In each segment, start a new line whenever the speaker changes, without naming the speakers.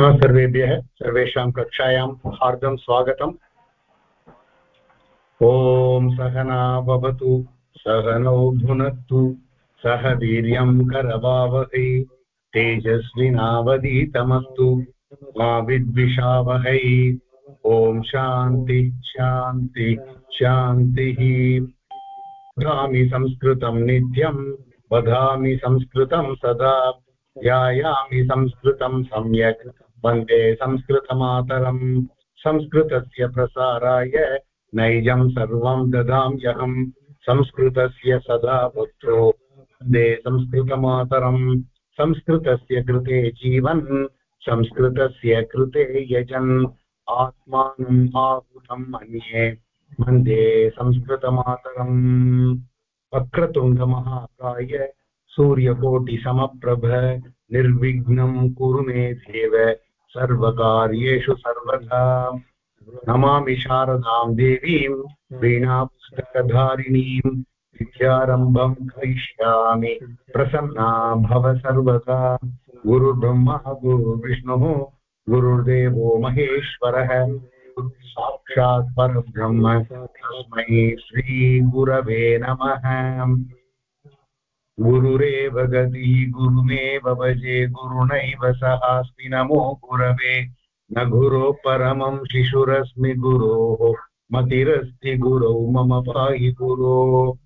नमः सर्वेभ्यः, सर्वेषां कक्षायां हार्दं स्वागतम्। ॐ सहना भवतु सहनौ भुनक्तु सह वीर्यं करवावहै, तेजस्विनावधीतमस्तु, मा विद्विषावहै। ॐ शान्ति शान्ति, शान्तिः। वदामि संस्कृतं नित्यं, वदामि संस्कृतं सदा, ध्यायामि संस्कृतं सम्यक्। वंदे संस्कृतमातरम्। संस्कृतस्य प्रसाराय नैजं सर्वं ददाम्यहम् संस्कृतस्य सदा पुत्रो। वंदे संस्कृतमातरम्। संस्कृतस्य कृते जीवन्। संस्कृतस्य कृते यजन्। आत्मानम् आहुतम् अन्ये वंदे संस्कृतमातरम्। वक्रतुण्डमहाकाय सूर्यकोटिसमप्रभ। निर्विघ्नं कुरु मे देव। सर्वकार्येषु सर्वदा नमामि शारदां देवीं वीणापुस्तकधारिणीं विद्यारम्भं करिष्यामि। प्रसन्ना भव सर्वदा। गुरुब्रह्मा गुरुविष्णुः गुरुर्देवो महेश्वरः। साक्षात् परब्रह्म तस्मै श्रीगुरवे नमः। गुरुरेव गतिः गुरुमेव भजे गुरुणैव सहास्मि नमो गुरवे। न गुरो परमं शिशुरस्मि गुरोः, मतिरस्ति गुरौ मम पाहि गुरो।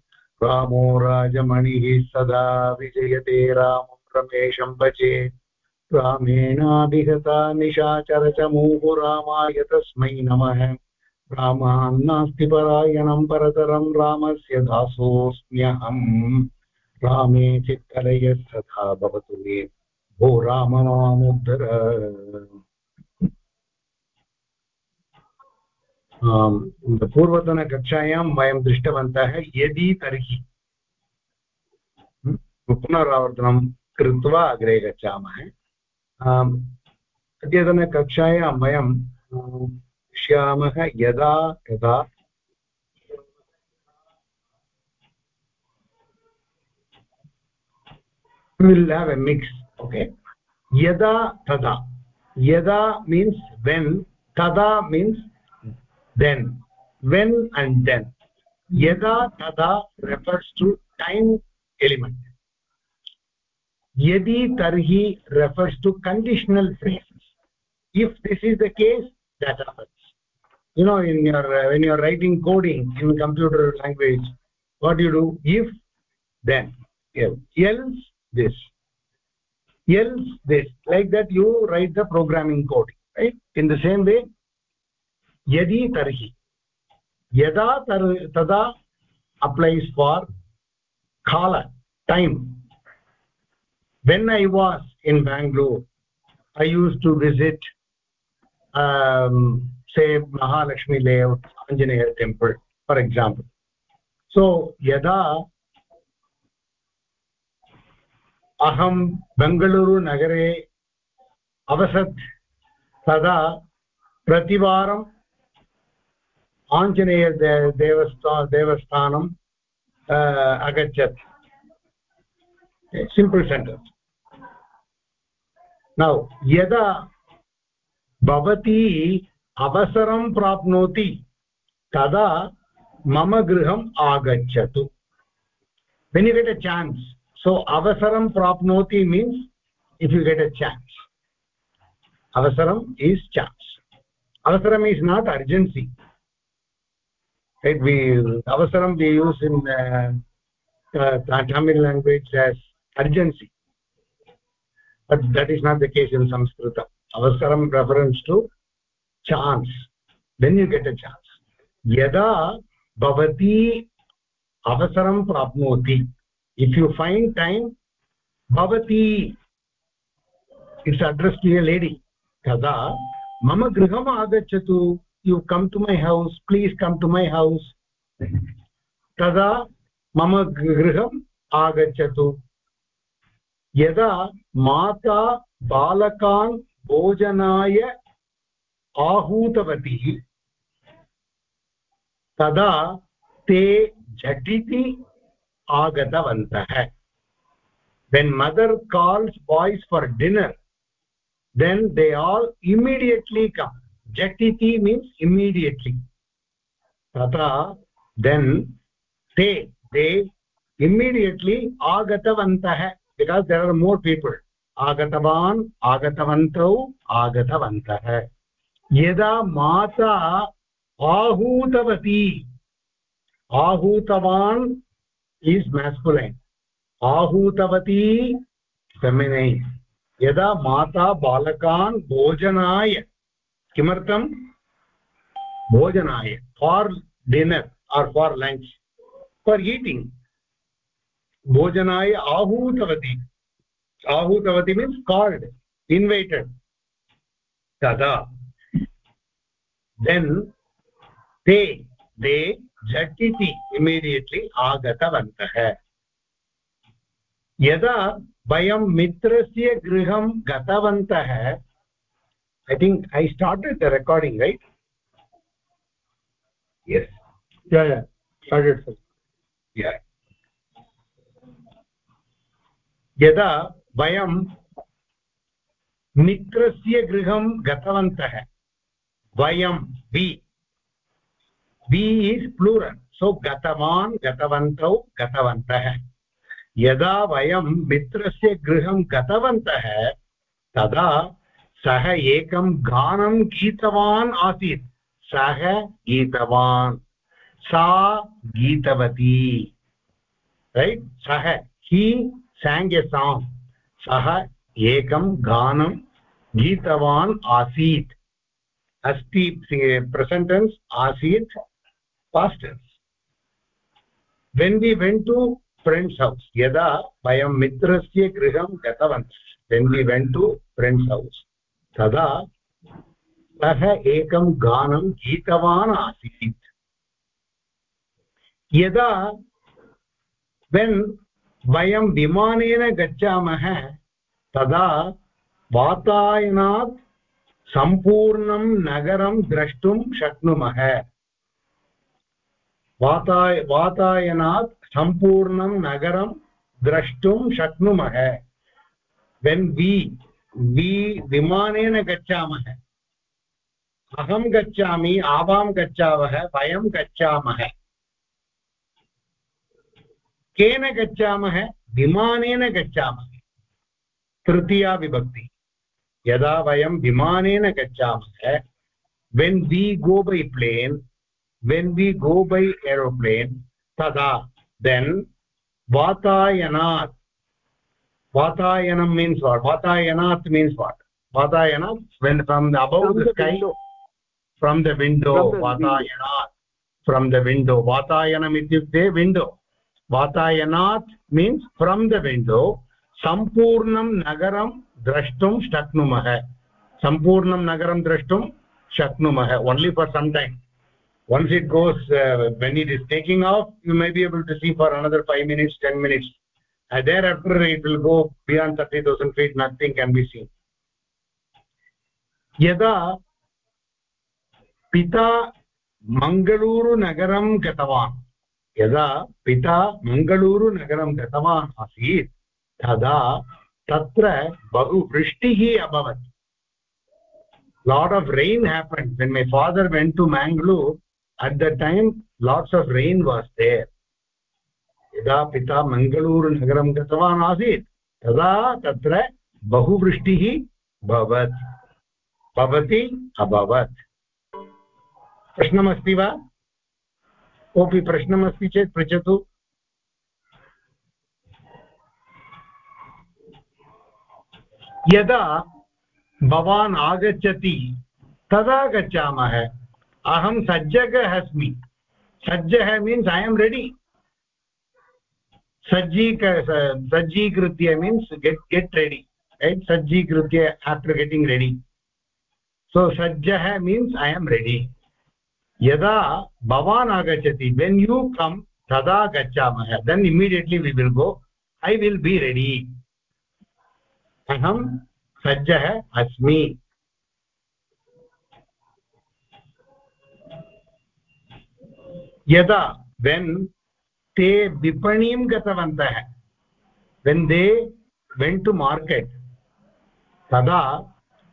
रामो राजमणिः सदा विजयते, रामं रमेशं भजे। रामेणाभिहता निशाचरचमूः रामाय तस्मै नमः। रामान्नास्ति परायणं, परतरं रामस्य दासोऽस्म्यहम्। रामे चित्तलय तथा भवतु मे। भो राम मामुद्धर पूर्वतनकक्षायां वयं दृष्टवन्तः यदि तर्हि पुनरावर्तनं कृत्वा अग्रे गच्छामः। अद्यतनकक्षायां वयं पश्यामः यदा यदा will have a mix okay? Yada tada. Yada means when tada means then. When and then. Yada tada refers to time element. Yadi tarhi refers to conditional phrases. If this is the case that happens. You know in your uh, when you are writing coding in computer language what do you do? If then. Else this. Else this like that you write the programming code right? In the same way yadi tarhi yada tar tada applies for kala time. When i was in bangalore i used to visit um, say mahalakshmi layout anjaneya temple for example. So yada अहं बेङ्गलूरुनगरे अवसत् तदा प्रतिवारम् आञ्जनेय देवस्था देवस्थानम् अगच्छत्। Simple sentence नौ यदा भवती अवसरं प्राप्नोति, तदा मम गृहम् आगच्छतु। When you get a chance so avasaram prapnoti means if you get a chance. Avasaram is chance. Avasaram is not urgency. Right? We avasaram we use in uh, uh, tamil language as urgency. But that is not the case in sanskrit avasaram reference to chance. When you get a chance. Yada bhavati avasaram prapnoti if you find time bhavati it's addressed to a lady kada mama griham agachatu you come to my house please come to my house तदा मम गृहम् आगच्छतु यदा माता बालकान् भोजनाय आहूतवती तदा ते झटिति आगतवन्तः when mother calls boys for dinner then they all immediately come jatiti means immediately tata then they they immediately agatavantah because there are more people agatavan agatavantau agatavantah यदा माता आहूतवती आहूतवान् इस् मेस्कुलैन् आहूतवती फेमिनैन् यदा माता बालकान् भोजनाय किमर्थं भोजनाय for dinner or for lunch for eating भोजनाय आहूतवती आहूतवती मीन्स् काल्ड् इन्वैटेड् तदा देन् ते ते झटिति इमिडियेट्लि आगतवन्तः। यदा वयं मित्रस्य गृहं गतवन्तः I think I started the recording right yes यदा वयं मित्रस्य गृहं गतवन्तः we we is plural. So gatavan gatavantau, gatavantah. यदा वयं मित्रस्य गृहं गतवन्तः तदा सः एकं गानं गीतवान् आसीत् सः गीतवान् सा गीतवती रैट् सः हि साङ्ग् ए साङ्ग् सः एकं गानं गीतवान् आसीत् अस्ति tense asit past tense when we went to friend's house yada vayam mitrasya griham gatavant when we went to friend's house tada सः एकं गानं गीतवान् आसीत् यदा वेन् वयं विमानेन गच्छामः तदा वातायनात् सम्पूर्णं नगरं द्रष्टुं शक्नुमः वाताय वातायनात् सम्पूर्णं नगरं द्रष्टुं शक्नुमः. वेन् वि वि विमानेन गच्छामः. अहं गच्छामि, आवां गच्छावः, वयं गच्छामः. केन गच्छामः? विमानेन गच्छामः. तृतीया विभक्ति. यदा वयं विमानेन गच्छामः, when we go by plane when we go by aeroplane tada then vatayanat vatayanam means what vatayanat means what vatayanat when from the above from the, the sky window. from the window vatayanat from the window vatayanam ityukte window vatayanat means from the window sampurnam nagaram द्रष्टुं शक्नुमः सम्पूर्णं नगरं द्रष्टुं शक्नुमः only for some time once it goes uh, when it is taking off you may be able to see for another 5 minutes 10 minutes and thereafter it will go beyond 30000 feet nothing can be seen यदा पिता मङ्गलूरुनगरं गतवान् यदा पिता मङ्गलूरुनगरं गतवान् आसीत् तदा तत्र बहु वृष्टिः अभवत् lot of rain happened when my father went to mangalore at that time, lots of rain was there. यदा पिता मङ्गलूरु नगरं गतवान् आसीत्, तदा तत्र बहु भवत्, भवति, अभवत्। प्रश्नमस्ति वा? कोऽपि प्रश्नमस्ति चेत् पृच्छतु। यदा भवान् आगच्छति, तदा गच्छामः। अहं सज्जगः अस्मि सज्जः मीन्स् ऐ एम् रेडि सज्जीक सज्जीकृत्य means get get ready right सज्जीकृत्य after getting ready so सज्जः मीन्स् ऐ एम् रेडि यदा भवान् आगच्छति वेन् यू कम् तदा गच्छामः. Then immediately we will go I will be ready अहं सज्जः अस्मि यदा वेन् ते विपणीं गतवन्तः when they went to market तदा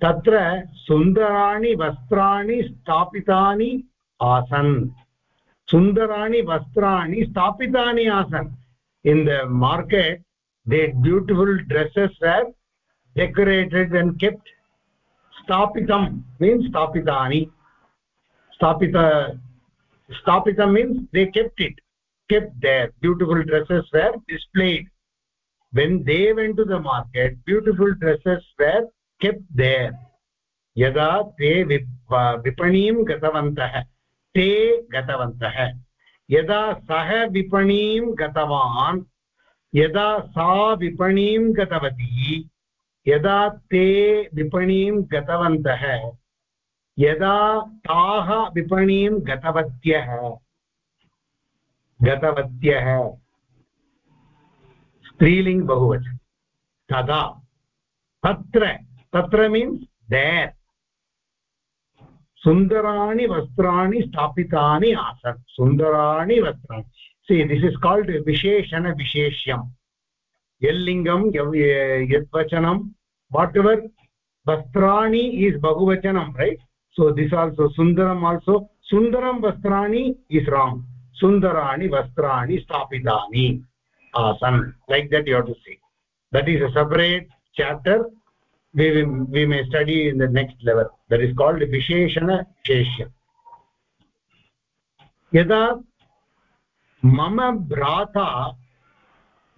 तत्र सुन्दराणि वस्त्राणि स्थापितानि आसन्। सुन्दराणि वस्त्राणि स्थापितानि आसन्। In the market they beautiful dresses were decorated and kept. stapitam means stapitani stapita stapita means they kept it kept there beautiful dresses were displayed when they went to the market beautiful dresses were kept there यदा ते विपणीं गतवन्तः ते गतवन्तः यदा सः विपणीं गतवान् यदा सा विपणीं गतवती यदा ते विपणीं गतवन्तः यदा ताः विपणीं गतवत्यः। गतवत्यः। स्त्रीलिङ्ग् बहुवचन। तदा। तत्र। तत्र मीन्स् देर् सुन्दराणि वस्त्राणि स्थापितानि आसन्। सुन्दराणि वस्त्राणि। सि दिस् इस् काल्ड् विशेषणविशेष्यम् यल्लिङ्गं यद्वचनं whatever vastrani is bahuvachanam right? So this also sundaram also sundaram vastrani is wrong sundarani vastrani stapitani asan like that you have to see that is a separate chapter we will, we may study in the next level that is called visheshana visheshya यदा मम भ्राता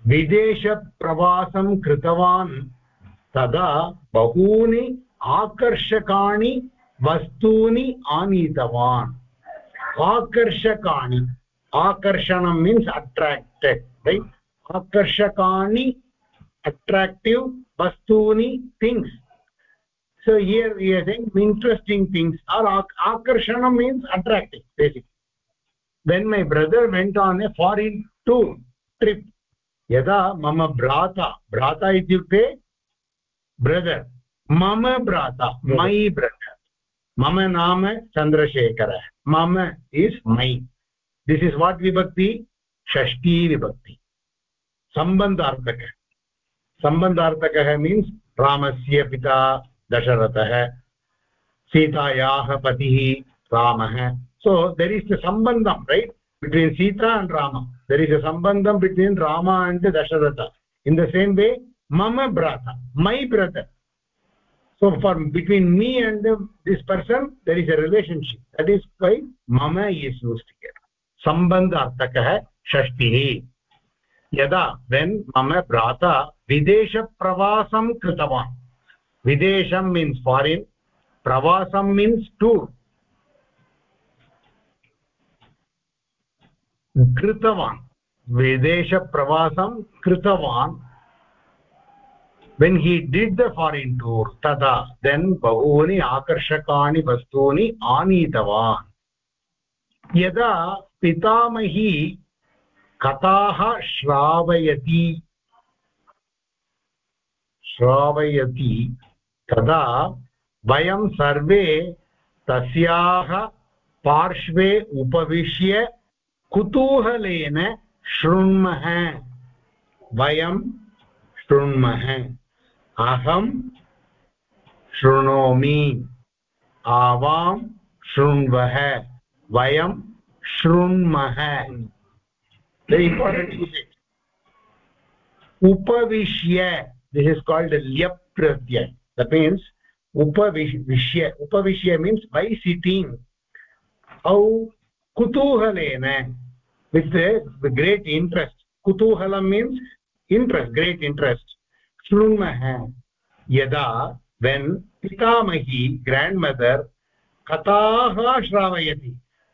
विदेशप्रवासं कृतवान् तदा बहूनि आकर्षकाणि वस्तूनि आनीतवान्। आकर्षकाणि आकर्षणं मीन्स् अट्राक्टेड् रैट् आकर्षकाणि अट्राक्टिव् वस्तूनि things so here you think interesting things are आकर्षणं means attractive basic when my brother went on a foreign tour trip यदा मम भ्राता भ्राता इत्युक्ते ब्रदर् मम भ्राता मै ब्रदर् मम नाम चन्द्रशेखरः मम is my this is what विभक्ति? षष्टी विभक्ति। सम्बन्धार्थकः सम्बन्धार्थकः मीन्स् रामस्य पिता दशरथः, सीतायाः पतिः रामः। सो देर् इस् अ सम्बन्धं right between Sita and Ram. There is a सम्बन्धं between Ram and Dasharath. In the same way मम ब्राता my brother so for between me and the, this person there is a relationship that is why mama is used here sambandha arthakah shashtihi yada when mama brata videsha pravasam kritavan videsham means foreign pravasam means tour कृतवान् विदेशप्रवासं कृतवान् when he did the foreign tour, tada, then bahuni आकर्षकाणि वस्तूनि आनीतवान् यदा पितामही कथाः श्रावयति श्रावयति तदा वयं सर्वे तस्याः पार्श्वे उपविश्य कुतूहलेन शृण्मः वयं शृण्मः अहं शृणोमि। आवां शृण्वः। वयं शृण्मः। उपविश्य दिस् इस् काल्ड् ल्यप् प्रत्यय द मीन्स् उपविश्य उपविश्य मीन्स् बै सिटिङ्ग् औ कुतूहलेन वित् ग्रेट् इण्ट्रेस्ट् कुतूहलं मीन्स् इण्ट्रेस्ट् ग्रेट् इण्ट्रेस्ट् शृण्मः यदा वेन् पितामही ग्राण्ड् मदर् कथाः श्रावयति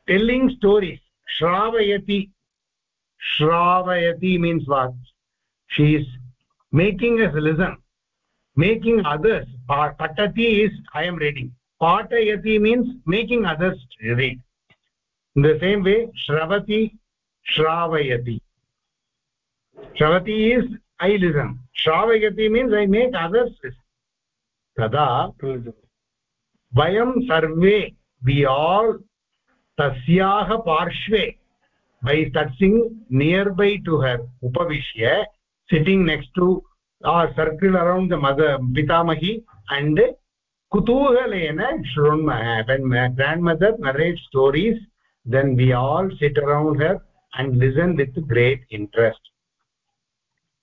टेल्लिङ्ग् स्टोरीस् श्रावयति श्रावयति means watch she is making us listen making others पठति इस् ऐ एम् रेडिङ्ग् पाठयति means making others read in the same way श्रवति श्रावयति श्रवति is listen shravayati means i make others listen tada vayam sarve we all tasyah parshve by touching nearby to her upavishya sitting next to or circle around the mother pitamahi and kutuhalena shrunmah when my grandmother narrates stories then we all sit around her and listen with great interest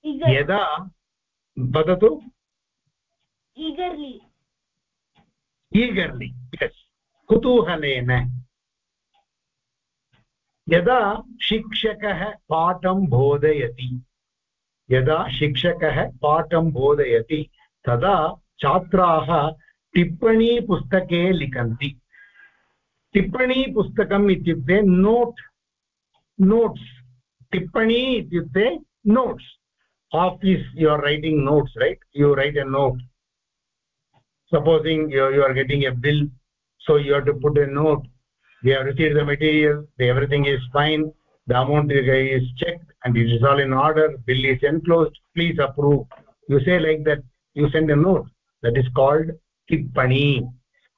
यदा वदतु?
Eagerly.
Yes. कुतूहलेन. यदा शिक्षकः पाठं बोधयति यदा शिक्षकः पाठं बोधयति तदा छात्राः टिप्पणीपुस्तके लिखन्ति. टिप्पणीपुस्तकम् इत्युक्ते नोट् नोट्स् टिप्पणी इत्युक्ते notes office you are writing notes right you write a note supposing you, you are getting a bill so you have to put a note we have received the material everything is fine the amount is checked and it is all in order bill is enclosed please approve you say like that you send a note that is called tippani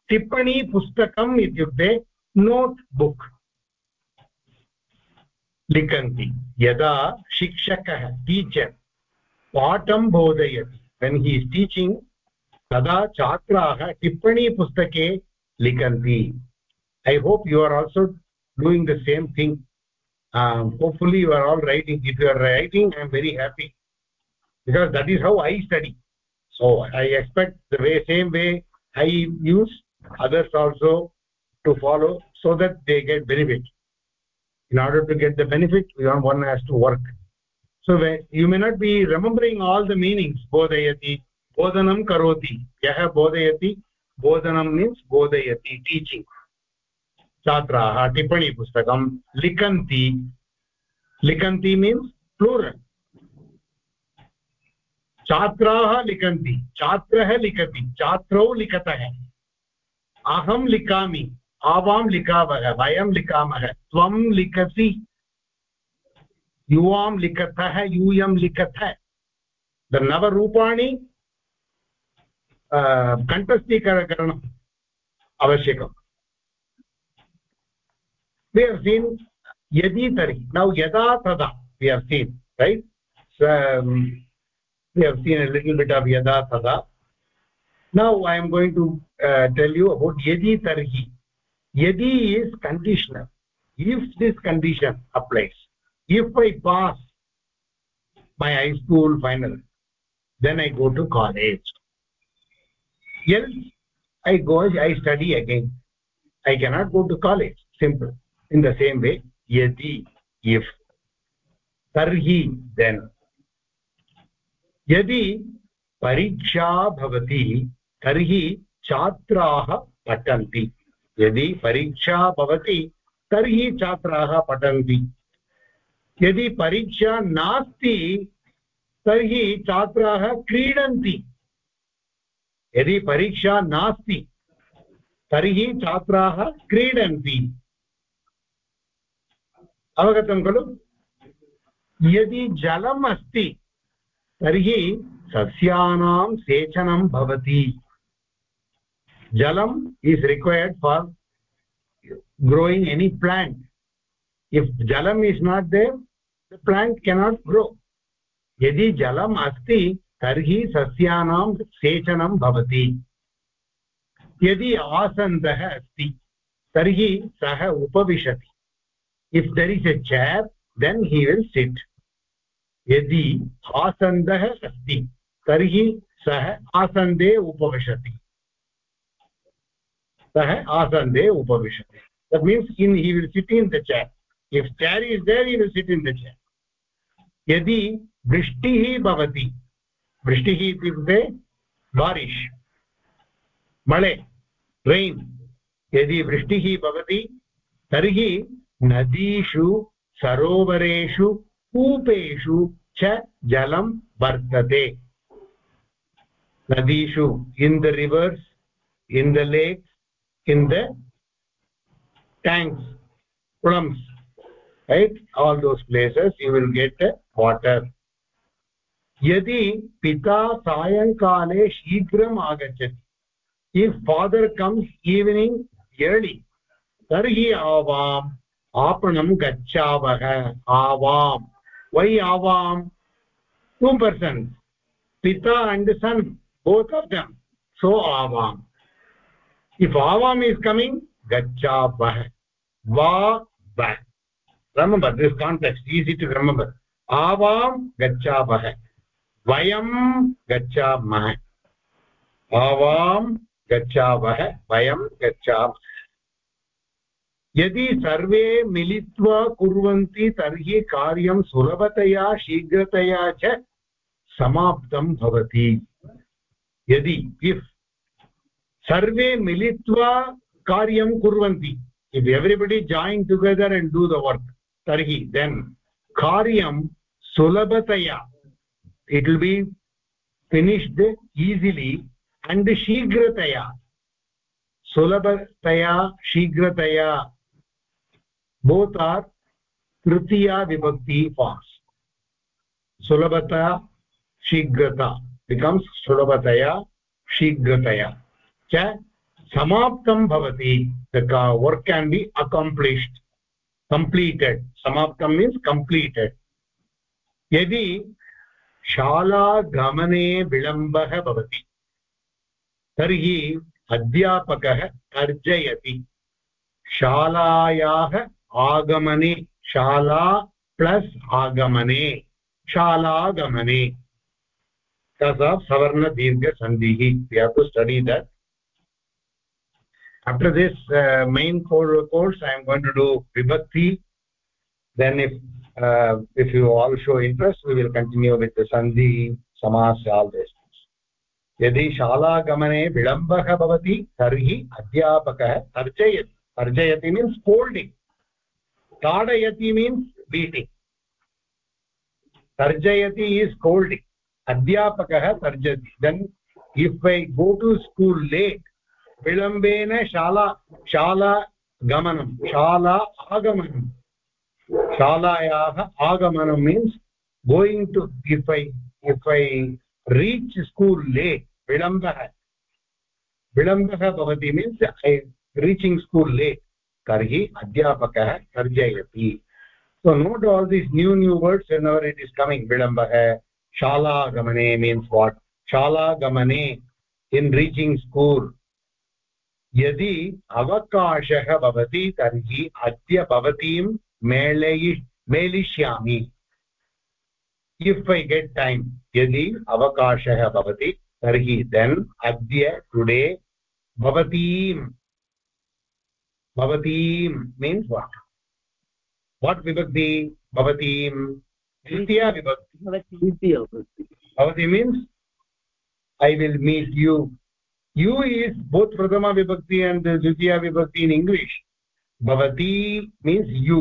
tippani pustakam ityukte note book लिखन्ति यदा शिक्षकः teacher पाठं बोधयति when he is teaching तदा छात्राः टिप्पणीपुस्तके लिखन्ति I hope you are also doing the same thing hopefully you are all writing if you are writing I am very happy because that is how i study so i expect the way same way i use others also to follow so that they get benefit in order to get the benefit one has to work So you may not be remembering all the meanings bodhayati bodhanam karoti yah bodhayati bodhanam means bodhayati teaching छात्राः टिप्पणीपुस्तकं लिखन्ति लिखन्ति means plural छात्राः लिखन्ति छात्रः लिखति छात्रौ लिखतः अहं लिखामि आवां लिखावः वयं लिखामः त्वं लिखसि युवां लिखतः यूयं लिखतः द नवरूपाणि कण्ठस्थीकरणं आवश्यकम् वि आर् यदि तर्हि नौ यदा तदा we are seen right we of यदा तदा now I am going to tell you about यदि तर्हि यदि is conditioner if this condition applies if i pass my high school final then i go to college else i go i study again i cannot go to college simple in the same way yadi if tarhi then यदि परीक्षा भवति तर्हि छात्राः पठन्ति यदि परीक्षा भवति तर्हि छात्राः पठन्ति यदि परीक्षा नास्ति, तर्हि छात्राः क्रीडन्ति। यदि परीक्षा नास्ति, तर्हि छात्राः क्रीडन्ति। अवगतं खलु? यदि जलम् अस्ति, तर्हि सस्यानां सेचनं भवति। जलम् is required for growing any plant if jalam is not there the plant cannot grow. यदि जलम् अस्ति, तर्हि सस्यानां सेचनं भवति। यदि आसन्दः अस्ति, तर्हि सः उपविशति। If there is a chair then he will sit यदि आसन्दः अस्ति, तर्हि सः आसन्दे उपविशति। सः आसन्दे उपविशति। That means in, he will sit in the chair. If chair is there, he will sit in the chair. यदि वृष्टिः भवति, वृष्टिः इत्युक्ते बारिश्, मळे रैन् यदि वृष्टिः भवति, तर्हि नदीषु, सरोवरेषु, कूपेषु च जलं वर्तते। नदीषु in the rivers in the lakes in the tanks plums right? All those places you will get water यदि पिता सायङ्काले शीघ्र आगच्छति if father comes evening early तरी आवाम आपणम गच्छावः आवाम वै आवाम टू पर्सन पिता and son both of them so Awam if आवाम इस् कमिंग गच्छावः। वा ब्रह्मपद् इस् काण्टेक्स् ईसि टु ब्रह्मपद् avam gachabah vayam gachamah avam gachavah vayam gachamah यदि सर्वे मिलित्वा कुर्वन्ति, तर्हि कार्यं सुलभतया, शीघ्रतया च समाप्तं भवति। यदि इफ् सर्वे मिलित्वा कार्यं कुर्वन्ति if everybody join together and do the work तर्हि देन् कार्यं सुलभतया it will be finished easily and शीघ्रतया सुलभतया शीघ्रतया both are tritiya vibhakti forms sulabhata shigrata becomes sulabhataya shigrataya cha samaptam bhavati the work can be accomplished completed samaptam means completed यदि शालागमने विलम्बः भवति तर्हि अध्यापकः तर्जयति शालायाः आगमने शाला प्लस आगमने शालागमने। सवर्ण सवर्णदीर्घसन्धिः. You study that after this uh, main course i am going to do vibhakti. Then if if you all show interest, we will continue with the sandhi, samas, all this यदि शालागमने विलम्बः भवति तर्हि अध्यापकः तर्जयति तर्जयति मीन्स् स्कोल्डिङ्ग् ताडयति means beating तर्जयति is scolding अध्यापकः तर्जति then if I go to school late विलम्बेन शाला शाला गमनं शाला आगमनं शालायाः आगमनं means going to if I if I reach school late विलम्बः। विलम्बः भवति means I reaching school late तर्हि अध्यापकः तर्जयति। So note all these new new words an hour it is coming विलम्बः। शालागमने मीन्स् वाट् शालागमने इन् रीचिङ्ग् स्कूल् यदि अवकाशः भवति, तर्हि अद्य भवतीं मेलयि मेलिष्यामि इफ् ऐ गेट् टैम् यदि अवकाशः भवति तर्हि देन् अद्य टुडे भवतीं भवतीं मीन्स् वाट् वाट् विभक्ति भवतीं द्वितीया विभक्ति भवती means I will meet you you is both प्रथमा विभक्ति अण्ड् द्वितीया विभक्ति इन् इङ्ग्लिश् भवती means you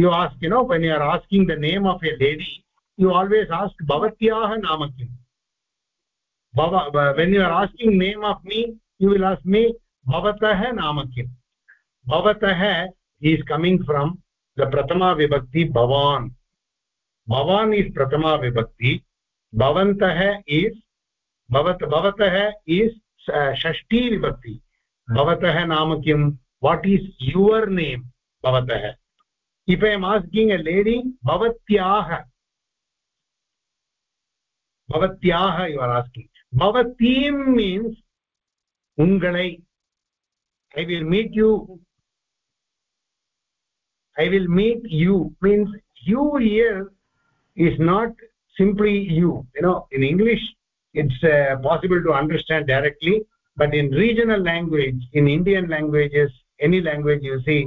you ask you know when you are asking the name of a lady you always ask bhavatyah naam kim when you are asking name of me you will ask me bhavatah naam kim bhavatah is coming from the prathama vibhakti bhavan bhavan is prathama vibhakti bhavantah is bhavat bhavatah is uh, shashti vibhakti bhavatah naam kim what is your name bhavatah if i am asking a lady bhavatyah bhavatyah you are asking. Bhavatim means ungalai. I will meet you. I will meet you. Means you here is not simply you. You know in english it's uh, possible to understand directly but in regional language in indian languages any language you see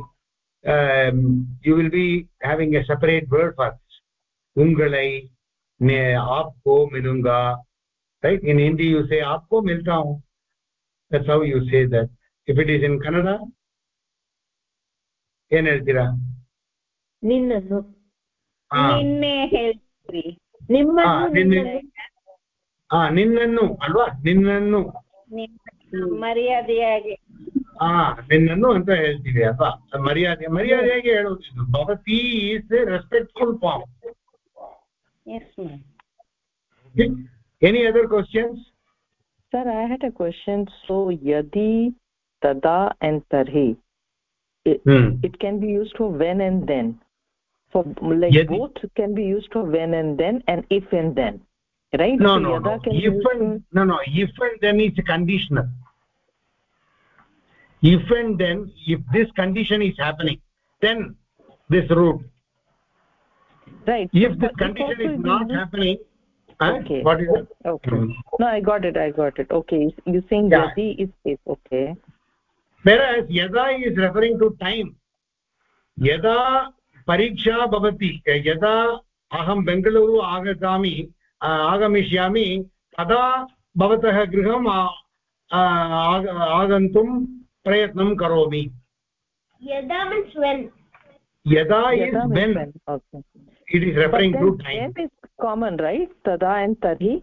um, you will be having a separate word for this ungalai ne aapko milunga right in hindi you say aapko milta hu that's how you say that if it is in kannada ಏನ್ ಹೇಳ್ತೀರಾ
ನಿನ್ನನ್ನು
ಹಾ
ನಿನ್ನೆ ಹೇಳ್ತೀವಿ ನಿಮ್ಮನ್ನು
ನಿನ್ನೆ-
ನಿನ್ನನ್ನು
ಹಾ ನಿನ್ನನ್ನು ಅಲ್ವಾ ನಿನ್ನನ್ನು
ನಿನ್ನ ಮರ್ಯಾದೆಯಾಗಿ
ಹಾ ನಿನ್ನನ್ನು ಅಂತ ಹೇಳ್ತೀವಿ ಅಲ್ವಾ ಮರ್ಯಾದೆ ಮರ್ಯಾದೆಯಾಗಿ ಹೇಳೋದು ಇದು ಭವತಿ is respectful form
yes ma'am
any other questions
Sir, I had a question. So, yadi, tada, and tarhi. It,
hmm
it can be used for when and then. For like
Yadi.
both can be used for when and then and if and then. Right?
no
so
no
yada
no
can be
if
used
and no no if and then is conditional if and then if this condition is happening then this root
for, right.
if
so
this
for
condition
also
is
it
not
uses-
happening huh?
Okay.
what is it
Okay.
Hmm.
No, I got it. I got it. Okay. You- You're saying
Yeah.
yadi is if. Okay.
whereas yada is referring to time यदा परीक्षा भवति यदा अहं बेङ्गलूरु आगच्छामि आ, आगमिष्यामि तदा भवतः गृहम् आ, आ, आग- आगन्तुं प्रयत्नं करोमि।
यदा
कामन् रैट् तदा
एन् तर्हि?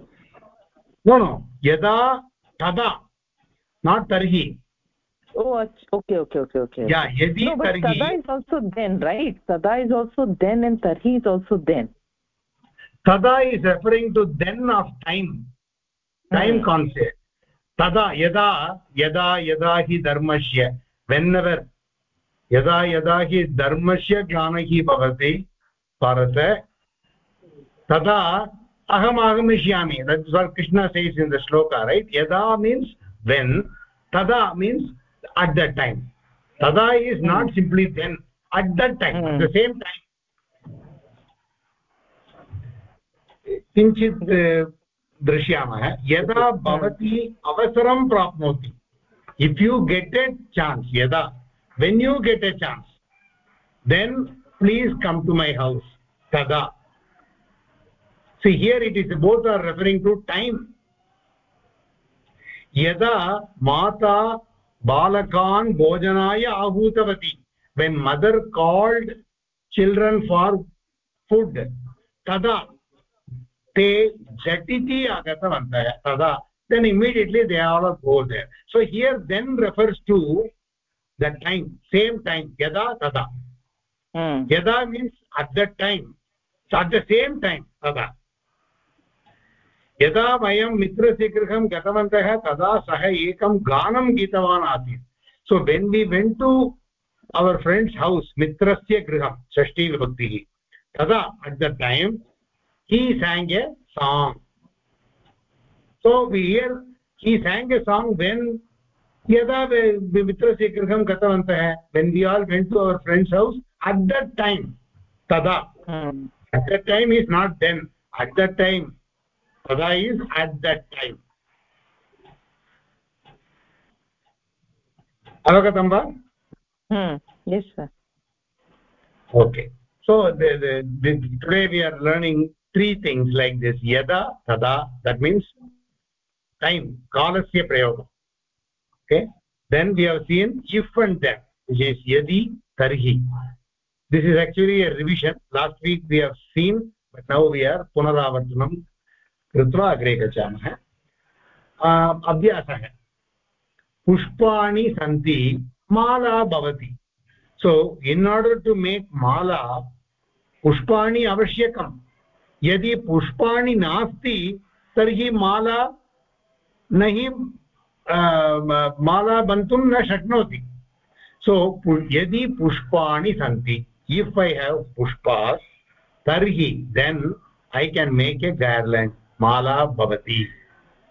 नो यदा
तदा नाट्
तर्हि।
तदा is
referring to then of time time concept तदा यदा यदा यदा हि धर्मस्य वेन्नवर् यदा यदा हि धर्मस्य ज्ञानः भवति भारत तदा अहम् आगमिष्यामि. Krishna says in the shloka right यदा मीन्स् वेन् तदा मीन्स् अट् द टैम् तदा is not simply then at the time the same time किञ्चित् दृश्यामः। यदा भवती अवसरं प्राप्नोति if you get a chance यदा when you get a chance then please come to my house तदा। See here it is both are referring to time यदा माता बालकान् भोजनाय आहूतवती when mother called children for food तदा। ते झटिति आगतवन्तः तदा then immediately they all off go there so here then refers to the time same time यदा
तदा
यदा means at the time at the same time तदा यदा वयं मित्रस्य गृहं गतवन्तः तदा सः एकं गानं गीतवान् आसीत् so when we went to our friends house मित्रस्य गृहं षष्ठीविभक्तिः तदा at the time he sang a song so we hear he sang a song when yada mitrasya griham gatavantah when we all went to our friend's house at that time tada
Hmm.
at that time is not then at that time tada is at that time avagatam va
Hmm. Yes, sir.
okay so the, the, the, today we are learning three things like this yada tada that means time kalasya prayoga okay then we have seen if and then which is yadi tarhi this is actually a revision last week we have seen but now we are punaravartanam कृत्वा अग्रे गच्छामः अभ्यासः पुष्पाणि सन्ति माला भवति so in order to make mala पुष्पाणि आवश्यकं यदि पुष्पाणि नास्ति, तर्हि माला नहि माला बन्तुं न शक्नोति। सो यदि पुष्पाणि सन्ति इफ् ऐ हेव् पुष्पास्, तर्हि then I can make a garland माला भवति।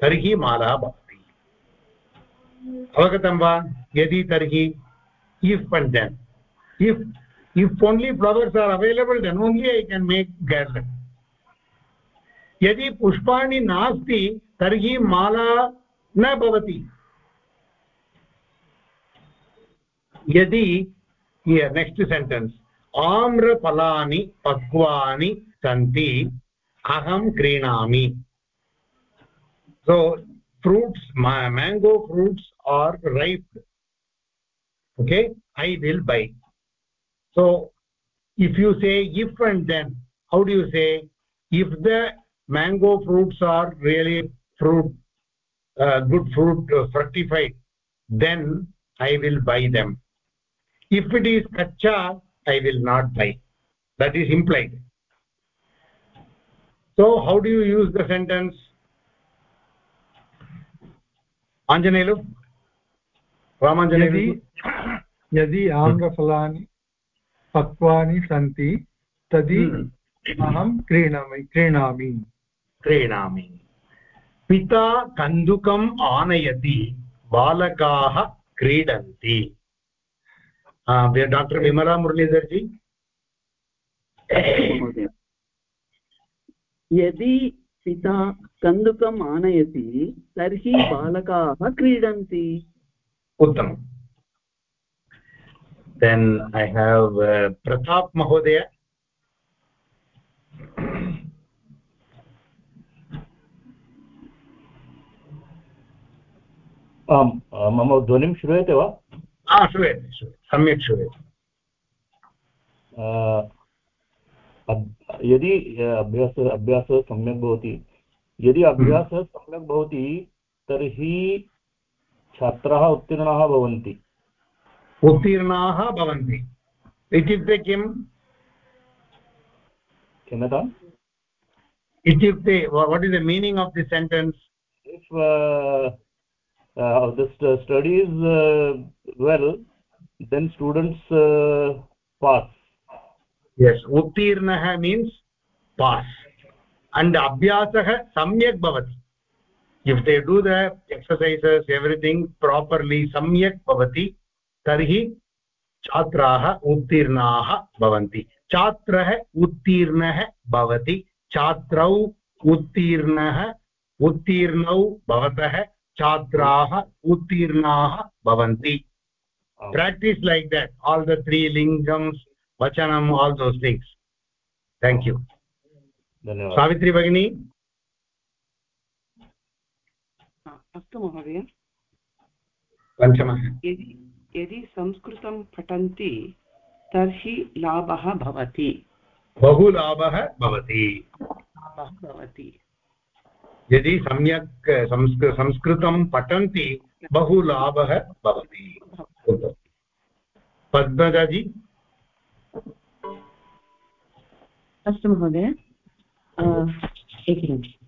तर्हि माला भवति। अवगतं वा? यदि तर्हि if and then if if only flowers are available, then only i can make garland यदि पुष्पा नास्ति, तर्हि माला न भवति। यदि नेक्स्ट सेण्टेन्स् आम्रफला पक्वा सी अहम क्रीणा so fruits mango fruits are wrapped okay by so if you say if and then how do you say if the mango fruits are really fruit uh, good fruit uh, fructified then i will buy them if it is kacha i will not buy that is implied so how do you use the sentence आञ्जनेयलु रामाञ्जनेयलु
यदि यदि आम्रफलानि पक्वानि सन्ति तर्हि अहं क्रीणामि क्रीणामि
क्रीणामि पिता कन्दुकम् आनयति बालकाः क्रीडन्ति। डाक्टर् विमला मुरलीधर्जी?
यदि पिता कन्दुकम् आनयति तर्हि बालकाः क्रीडन्ति।
उत्तमम्। देन् ऐ हेव् प्रताप् महोदय।
आम् मम ध्वनिं श्रूयते वा?
हा श्रूयते श्रूयते सम्यक् श्रूयते।
यदि अभ्यासः अभ्यासः सम्यक् भवति यदि अभ्यासः सम्यक् भवति तर्हि छात्राः उत्तीर्णाः भवन्ति।
उत्तीर्णाः भवन्ति। इत्युक्ते किम्?
क्षम्यताम्
इत्युक्ते what is the meaning of the sentence
if uh, uh, the st study is uh, well then students uh, pass
yes uttirnah means pass and abhyasah samyak bhavati if they do the exercises everything properly samyak bhavati tarhi छात्राः उत्तीर्णाः भवन्ति छात्रः उत्तीर्णः भवति छात्रौ उत्तीर्णः उत्तीर्णौ भवतः छात्रा उत्तीर्णाः भवन्ति। Practice like that all the three लिङ्गम्स् वचनम् all those लिङ्ग्स् थेङ्क्
यु
सावित्री भगिनी
अस्तु महोदय। यदि यदि संस्कृतं पठन्ति तर्हि लाभः भवति।
बहु लाभः
लाभः भवति।
यदि सम्यक् संस्कृ संस्कृतं पठन्ति बहु लाभः भवति। पद्मजाजी?
अस्तु महोदय। एकनिमिषम्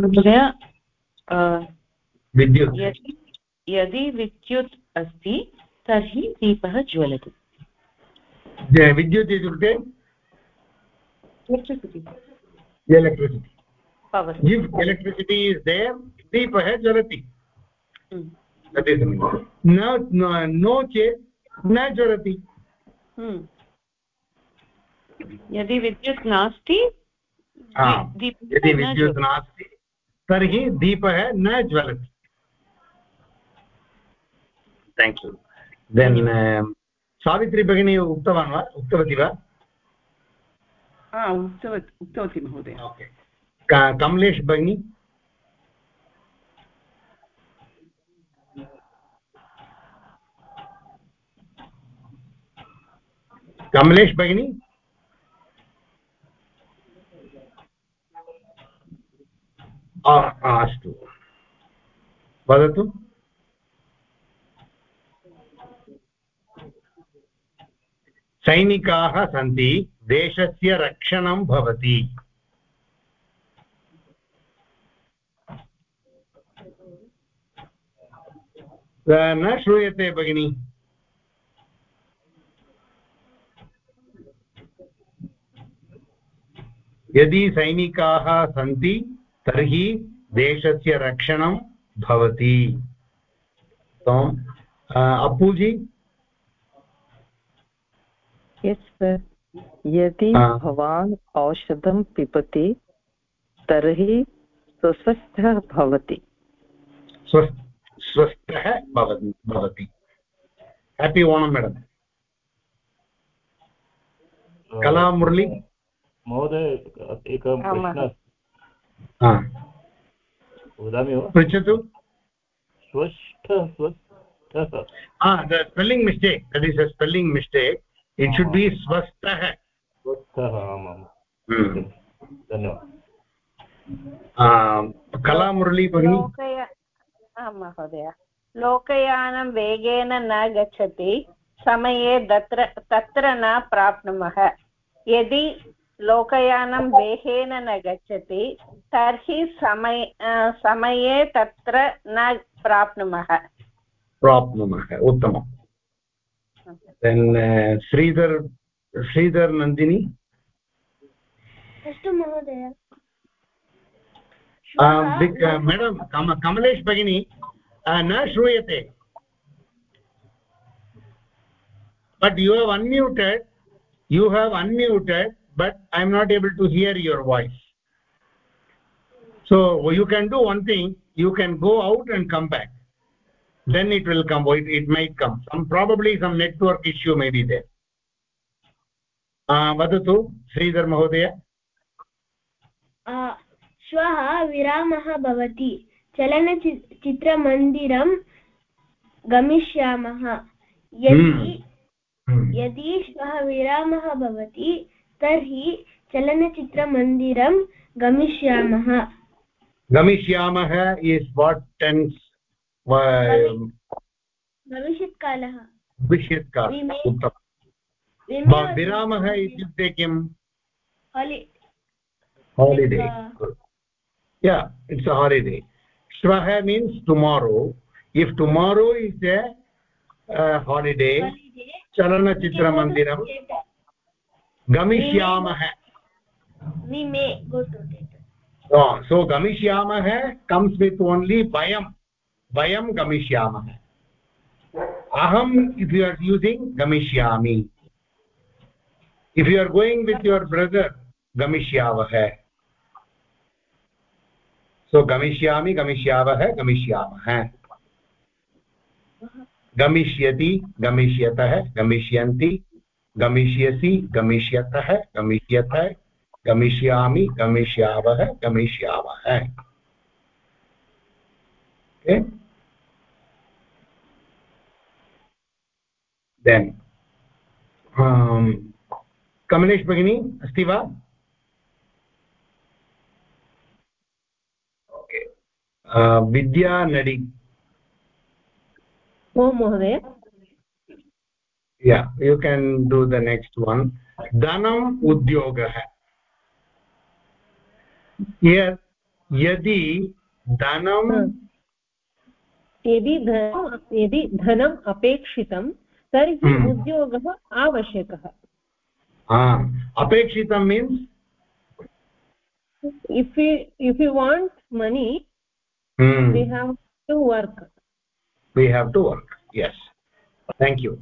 महोदय
विद्युत्।
यदि यदि विद्युत् अस्ति तर्हि दीपः ज्वलति।
विद्युत् इत्युक्ते
electricity
electricity
power
if electricity is there दीपः ज्वलति
हम्म,
तत् इस् न न- नो चेत् न ज्वलति
हम्म। यदि विद्युत् नास्ति
यदि
न
विद्युत्। नास्ति तर्हि दीपः न ज्वलति थेङ्क् यू देन् सावित्री भगिनी उक्तवान् वा उक्तवती वा
उक्तवती उक्तवती महोदय।
कमलेश भगिनी? कमलेश भगिनी? अस्तु। वदतु। सैनिकाः सन्ति। देशस्य रक्षणं भवति। न श्रूयते भगिनि। यदि सैनिकाः सन्ति तर्हि देशस्य रक्षणं भवति। अ, अप्पूजि?
सर् यदि
हा।
भवान् औषधं पिबति तर्हि सुस्वस्थः भवति।
स्वस्थः भवति हेपि ओणं मेडम् कला मुरली
महोदय एकः प्रश्नः वदामि वा?
पृच्छतु।
स्वस्थ स्वस्थः।
The spelling mistake that is a spelling mistake it should be स्वस्थः
स्वस्थः आमां। धन्यवादः
कलामुरली भगिनी
आं महोदय लोकयानं वेगेन न गच्छति समये तत्र तत्र न प्राप्नुमः यदि लोकयानं वेगेन न गच्छति तर्हि समय समये तत्र न प्राप्नुमः
प्राप्नुमः उत्तमम् देन् श्रीधर् श्रीधर् नन्दिनी
अस्तु महोदय
मेडम् कमलेश् भगिनी न श्रूयते but you have unmuted you have unmuted but i am not able to hear your voice so you can do one thing you can go out and come back then it will come it, it might come. Some probably some network issue may be there. वदतु श्रीधर् महोदय
श्वः विरामः भवति चलनचित्रमन्दिरं गमिष्यामः यदि यदि श्वः विरामः भवति तर्हि चलनचित्रमन्दिरं गमिष्यामः
गमिष्यामः इस् वाट् टेन्स्
भविष्यत्कालः।
भविष्यत्कालः उत्तमं विरामः इत्युक्ते किं हालिडे या इट्स् हालिडे श्वः means tomorrow if tomorrow is a holiday
चलनचित्रमन्दिरं गमिष्यामः
सो गमिष्यामः कम्स् वित् ओन्ली वयं vayam gamishyamah aham if you are using gamishyami if you are going with your brother gamishyavah so गमिष्यामि गमिष्यावः गमिष्यामः गमिष्यति गमिष्यतः गमिष्यन्ति गमिष्यसि गमिष्यतः गमिष्यत गमिष्यामि गमिष्यावः गमिष्यामः then Kamlesh भगिनी अस्ति वा विद्यानडी
ओ महोदय
yeah you can do the next one. Dhanam udyogah यदि धनं
यदि यदि धनम् अपेक्षितं तर्हि उद्योगः आवश्यकः।
अपेक्षितं means
if you if want money we have to work
we have to work yes thank you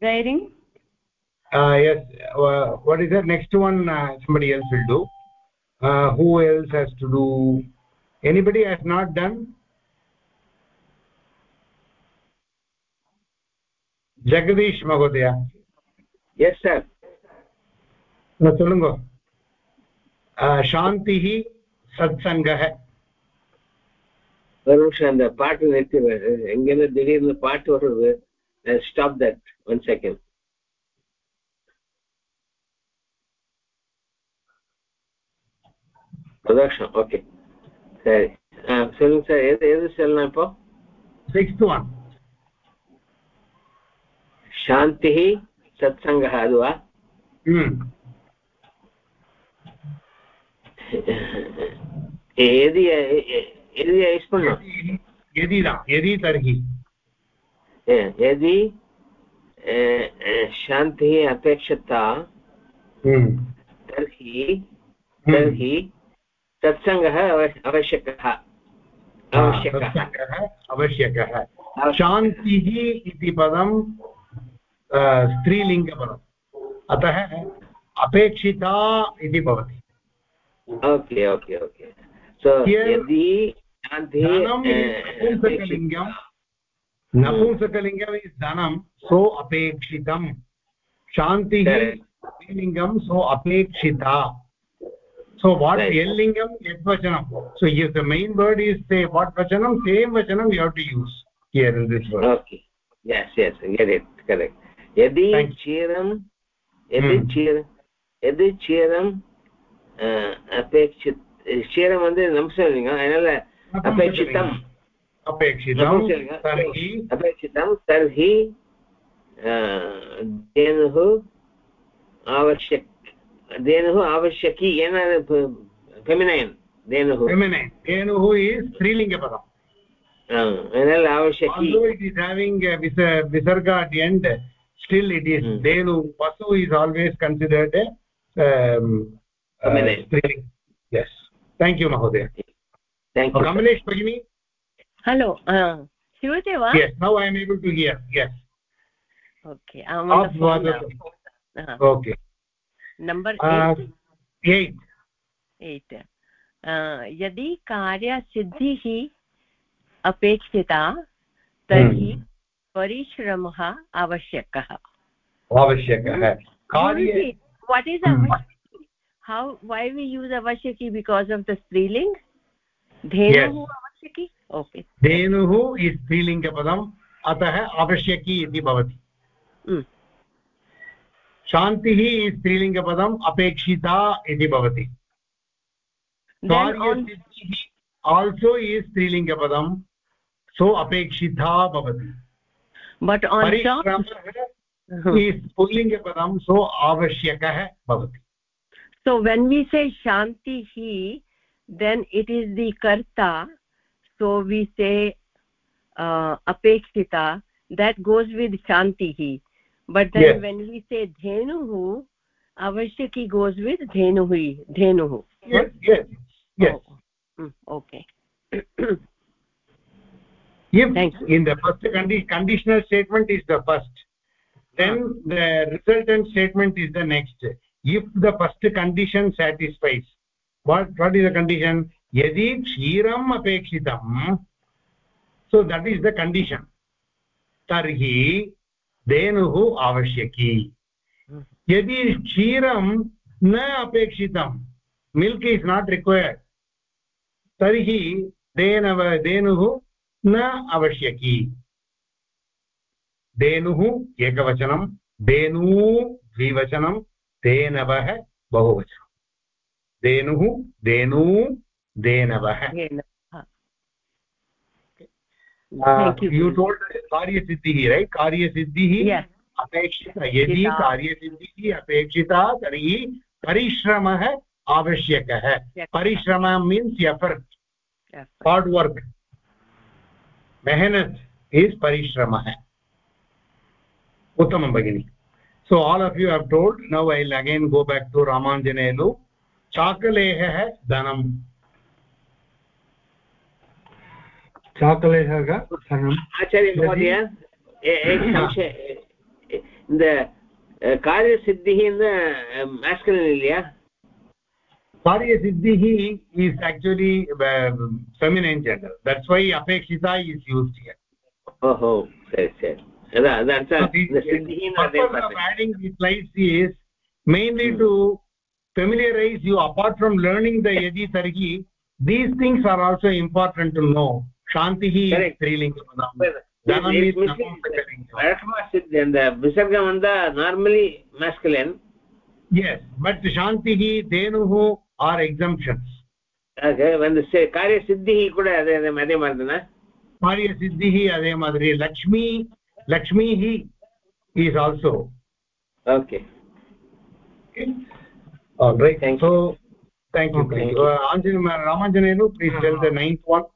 driving yes what is next one somebody else will do who else has to do anybody has not done jagadish mahodaya
yes sir
no solungo சாந்திஹி சத்சங்கः
ஒரு நிமிஷம் அந்த பாட்டு நிறுத்தி எங்கேருந்து திடீர்னு பாட்டு வருது stop that one second Pradosham okay சரி சொல்லுங்க சார் எது எது சொல்லலாம் இப்போ
சிக்ஸ்த் ஒன்
शान्तिः सत्सङ्गः वा हम्म। यदि यदि
यदि यदि तर्हि।
यदि शान्तिः अपेक्षता हम्म। तर्हि हम्म। तर्हि सत्सङ्गः आवश्यकः।
आवश्यकः। आवश्यकः। शान्तिः इति पदं स्त्रीलिङ्गं भवति अतः अपेक्षिता इति भवति।
Okay okay okay.
नपुंसकलिङ्गं। नपुंसकलिङ्गम् इस् धनं सो अपेक्षितं शान्तिः स्त्रीलिङ्गं सो अपेक्षिता। So
what
यल्लिङ्गं यद्वचनं। So I mean word is say what वचनं सेम् वचनं you have to use here in this word
okay yes yes correct correct यदि क्षीरं यदि क्षीर यदि क्षीरं अपेक्षित क्षीरं वंदे नमस्लिङ्गम् अनल अपेक्षितम्
अपेक्षितं. तर्हि
धेनुः आवश्यक धेनुः आवश्यकी येन फेमिनैन् धेनुः।
धेनुः स्त्रीलिङ्गपदम्।
आवश्यकी।
It the still it is
Hmm.
dhenu vasu is always considered a um, uh,
Feminine.
yes thank you mahodaya oh,
you
kamalesh bagini
hello श्रूयते वा
yes now i am able to hear yes
okay अहं
Off वदतु. okay
number
uh, 8
eight यदि कार्यसिद्धिः अपेक्षिता तर्हि परिश्रमः आवश्यकः।
आवश्यकः।
What is
Hmm.
How why we use आवश्यकी बिकास् आफ् द स्त्रीलिङ्ग् धेनुः आवश्यकी? ओके
धेनुः इस् स्त्रीलिङ्गपदम् अतः आवश्यकी इति भवति। शान्तिः इस् स्त्रीलिङ्गपदम् अपेक्षिता इति भवति। आल्सो इस् स्त्रीलिङ्गपदं सो अपेक्षिता भवति।
बट् आन्
पुल्लिङ्ग पदं सो आवश्यकः भवति।
सो वेन् वि से शान्तिः देन् इट् इस् दि कर्ता सो वि से अपेक्षिता देट् गोस् वित् शान्तिः but then when we say धेनुः
आवश्यकी गोस् वित्
धेनुः। धेनुः okay
if in the first condi conditional statement is the first then the resultant statement is the next if the first condition satisfies what what is the condition yadi kshiram apekshitam so that is the condition tarhi धेनुः आवश्यकी यदि क्षीरं न अपेक्षितं milk is not रिक्वयर्ड् तर्हि धेनव धेनुः न आवश्यकी। धेनुः एकवचनं धेनू द्विवचनं धेनवः बहुवचनं। धेनुः धेनू धेनवः।
you.
you कार्यसिद्धिः right? कार्यसिद्धिः अपेक्षिता। यदि। कार्यसिद्धिः अपेक्षिता तर्हि परिश्रमः आवश्यकः। परिश्रमः मीन्स् एफर्ट् hard work. मेहनत इस परिश्रम है उत्तम भगिनी so all of you have told now I will again go back to Ramanjaneyulu chocolate
है धनम चाकलेह
आचार्य महोदय कार्य सिद्धि इन
कार्यsiddhiः is actually uh, feminine gender that's why apekshita is used here
oh ho yes yes yeah,
that's
a,
so
the, the siddhi
purpose of adding these slides is mainly
hmm.
to familiarize you apart from learning the yadi tarhi these things are also important to know shantihi is
three-linga and the visargamanda normally masculine
yes but shantihi denuh or exemptions
okay when the say karya siddhi kuda adhe adhe
madana karya siddhi adhe madri lakshmi lakshmi hi is also
okay
okay all right
thank
so you. thank you thank you uh, anjan ramanjanenu please tell the ninth one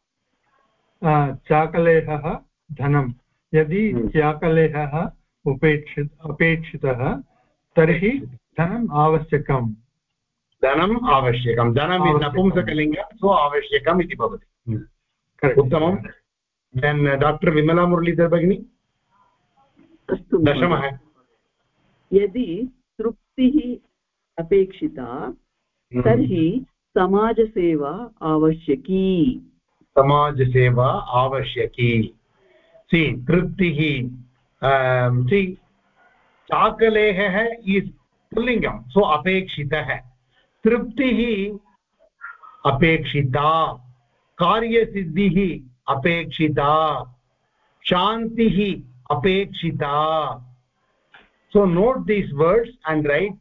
चाकलेहः धनं यदि चाकलेहः उपेक्षित अपेक्षितः तर्हि धनम् आवश्यकम्
धनम् आवश्यकं।
आवश्यकम्.
नपुंसकलिङ्गं सो आवश्यकम् इति भवति. उत्तमं देन् डाक्टर् विमला मुरलीधर भगिनी?
अस्तु
दशमः।
यदि तृप्तिः अपेक्षिता तर्हि समाजसेवा आवश्यकी।
समाजसेवा आवश्यकी। सि तृप्तिः सि चाकलेहः इस् पुल्लिङ्गं सो अपेक्षितः। तृप्ति अपेक्षिता कार्य सिद्धि अपेक्षिता. शांति अपेक्षिता so note these words and write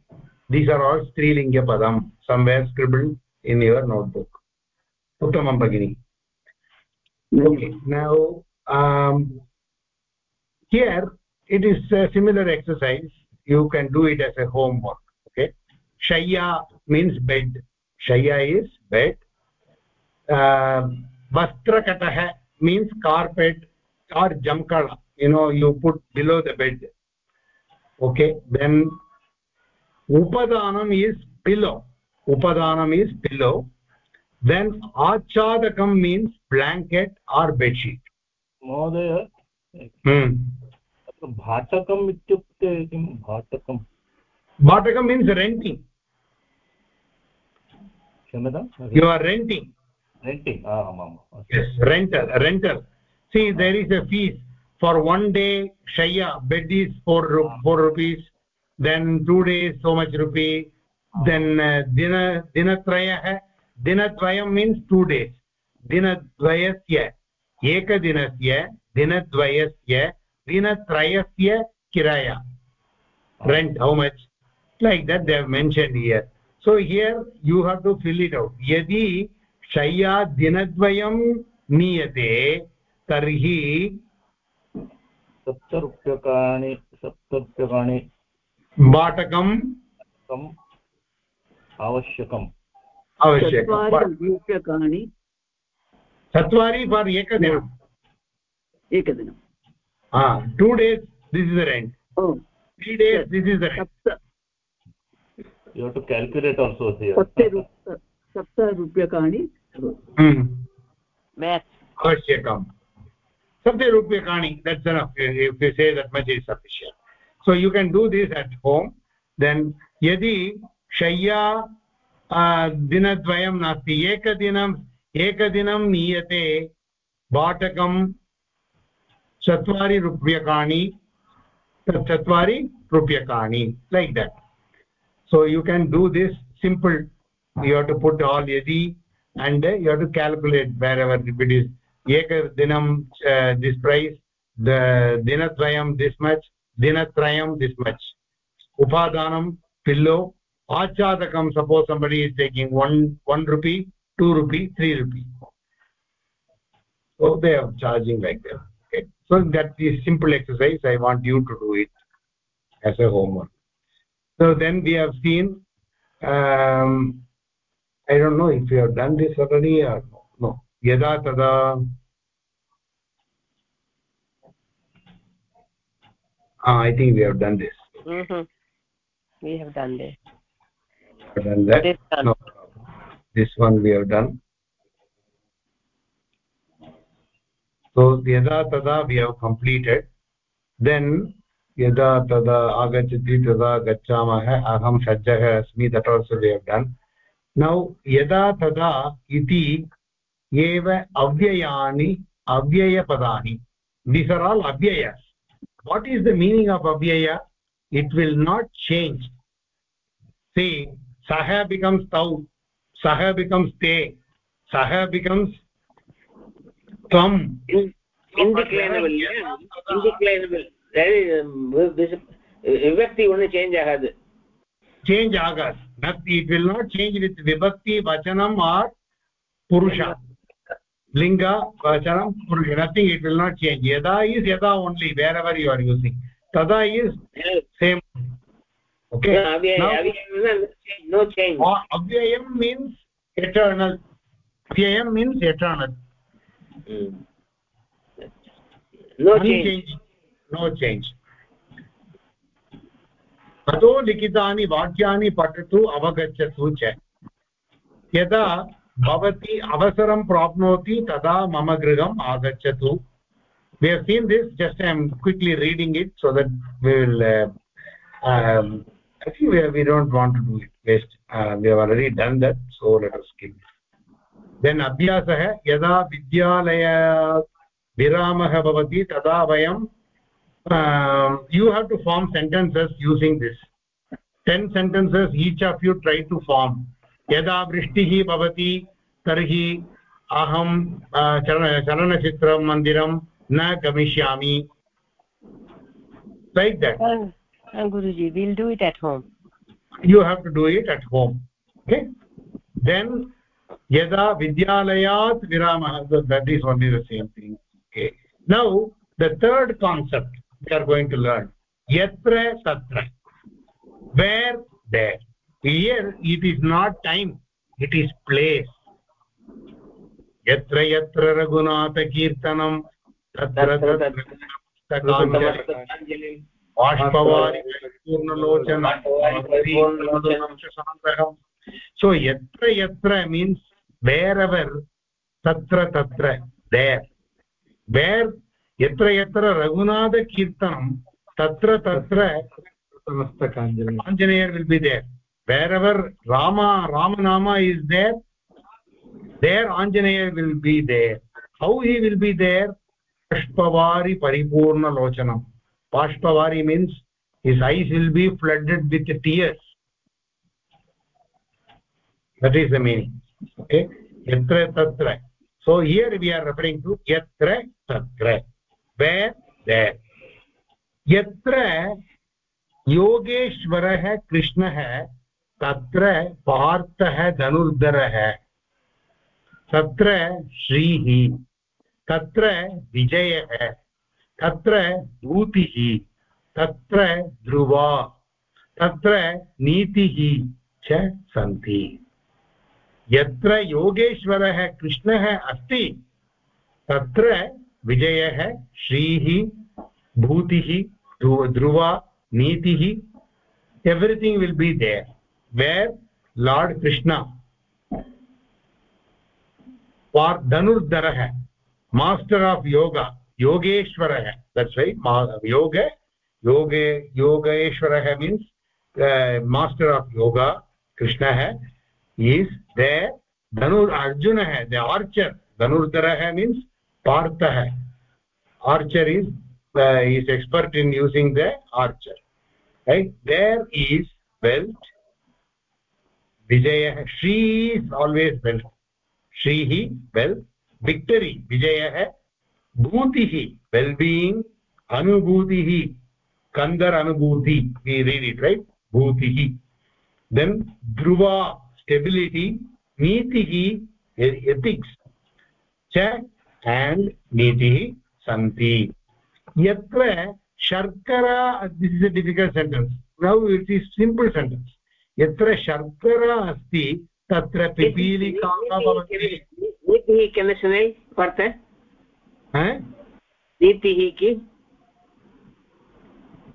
these are all स्त्रीलिङ्गपदं somewhere scribble in your notebook उत्तमं भगिनि here it is similar exercise you can do it as a home work okay शय्या means bed shayya is bed uh, vastrakatah means carpet or jamkala you know you put below the bed okay then upadanam is pillow upadanam is pillow then achadakam means blanket or bed sheet
महोदय
hmm
भाटकम् इत्युक्ते किं भाटकं
bhatakam means renting
क्षम्यतां
you are renting
रेण्टिङ्ग् आम् आम्
yes rental rental see there is a fees for one day shaya bed is 4 ru- 4 rupees then two days so much rupee then uh, dina dinatrayah dinatrayam means two days dinadvayasya ekadinasya dinadvayasya dinatrayasya kiraya rent how much like that they have mentioned here So here you have to fill it out. yadi shayya dinadvayam niyate tarhi
सप्तरूप्यकाणि सप्तरूप्यकाणि
भाटकं
कम् आवश्यकम्।
आवश्यकं
चत्वारि रूप्यकाणि।
चत्वारि for एकदिनम्
एकदिनं।
Two days this is the
rent
three days this is the rent
सप्त
you have to calculate also
सप्त सप्तरूप्यकाणि
आवश्यकं सप्तरूप्यकाणि that's enough if you say that much is sufficient so you can do this at home then यदि शय्या दिनद्वयं नास्ति एकदिनम् एकदिनं नीयते भाटकं चत्वारि रूप्यकाणि चत्वारि रूप्यकाणि like that so you can do this simple. You have to put all yadi and uh, you have to calculate wherever it is. Ekadinam uh, this price the dinatrayam this much dinatrayam this much. Upadanam pillow. Achadakam suppose somebody is taking 1 1 rupee 2 rupee 3 rupee. So they are charging like that. Okay. So that is simple exercise. I want you to do it as a homework so then we have seen um, i don't know if you have done this already or no. Yada tada. Ah, i think we have done this.
Mm -hmm. we have done this.
Done that.
This done.
no this one we have done. So yada tada we have completed. Then यदा तदा आगच्छति तदा गच्छामः, अहं सज्जः अस्मि that also have done. Now, यदा तदा इति एव अव्ययानि, अव्ययपदानि दीस् आर् आल् अव्यय। What is the meaning of अव्यय? It will not change see सः बिकम्स् तौ, सः बिकम्स् ते, सः बिकम्स्
indeclinable. विभक्ति ओन् चेञ्ज् आगत्
change आगत् that it will not change with विभक्ति वचनम् आर् पुरुष लिङ्ग वचनं पुरुष nothing it will not change यदा इस् यदा only wherever you are using तदा
इज़ सेम्
ओके
अव्ययं means eternal
अव्ययं means eternal
changing no change
अतो लिखितानि वाक्यानि पठतु अवगच्छतु च यदा भवती अवसरं प्राप्नोति तदा मम गृहम् आगच्छतु। We have seen this just I am quickly reading it so that will I think we don't want to do it waste we have already done that so let us किम् देन् अभ्यासः यदा विद्यालय विरामः भवति तदा वयं वयं you have to form sentences using this ten sentences each of you try to form यदा वृष्टिः भवति तर्हि अहं चलन चलनचित्रं मन्दिरं न गमिष्यामि like that
uh, guruji we'll do it at home
you have to do it at home okay then yada vidyalayat viramah that is only the same thing okay now the third concept We are going to learn yatra tatra where there here it is not time it is place yatra yatra raghunatha kirtanam tatra tatra बाष्पवारि पूर्णलोचनम् so yatra yatra means wherever tatra tatra there where yatra raghunatha kirtanam tatra tatra anjaneya will be there wherever rama ramanama is there there anjaneya will be there how he will be there pushpavari paripurna lochanam bashpavari means his eyes will be flooded with tears that is the meaning okay yatra tatra so here we are referring to yatra tatra where? There. yatra योगेश्वरः कृष्णः, तत्र पार्थः धनुर्धरः, तत्र श्रीः, तत्र विजयः, तत्र भूतिः तत्र ध्रुवा, तत्र नीतिः च सन्ति। यत्र योगेश्वरः कृष्णः अस्ति, तत्र विजय श्री, भूति, ध्रुवा नीति everything will be there where lord Krishna धनुर्धर है मास्टर् आफ् योग योगेश्वरः दट्स् वै योग योगे योगेश्वरः मीन्स् मास्टर् आफ् योग कृष्णः ईस् दे धनुर् अर्जुनः द आर्चर् है means Partha archer is is expert in using the archer right there is wealth विजय श्री इज़ ऑलवेज बेल्ट श्री ही बेल्ट विक्टरी विजय है। भूति ही वेलबींग अनुभूति ही कंदर अनुभूति रीड इट राइट भूति ही देन ध्रुवा स्टेबिलिटी नीति ही एथिक्स चेक एण्ड् नीतिः सन्ति। यत्र शर्करा this is a difficult sentence now it is simple sentence यत्र शर्करा अस्ति तत्र पिपीलिकाः भवन्ति
नीतिः कनेक्षने वर्तते। हाँ? नीतिः कि?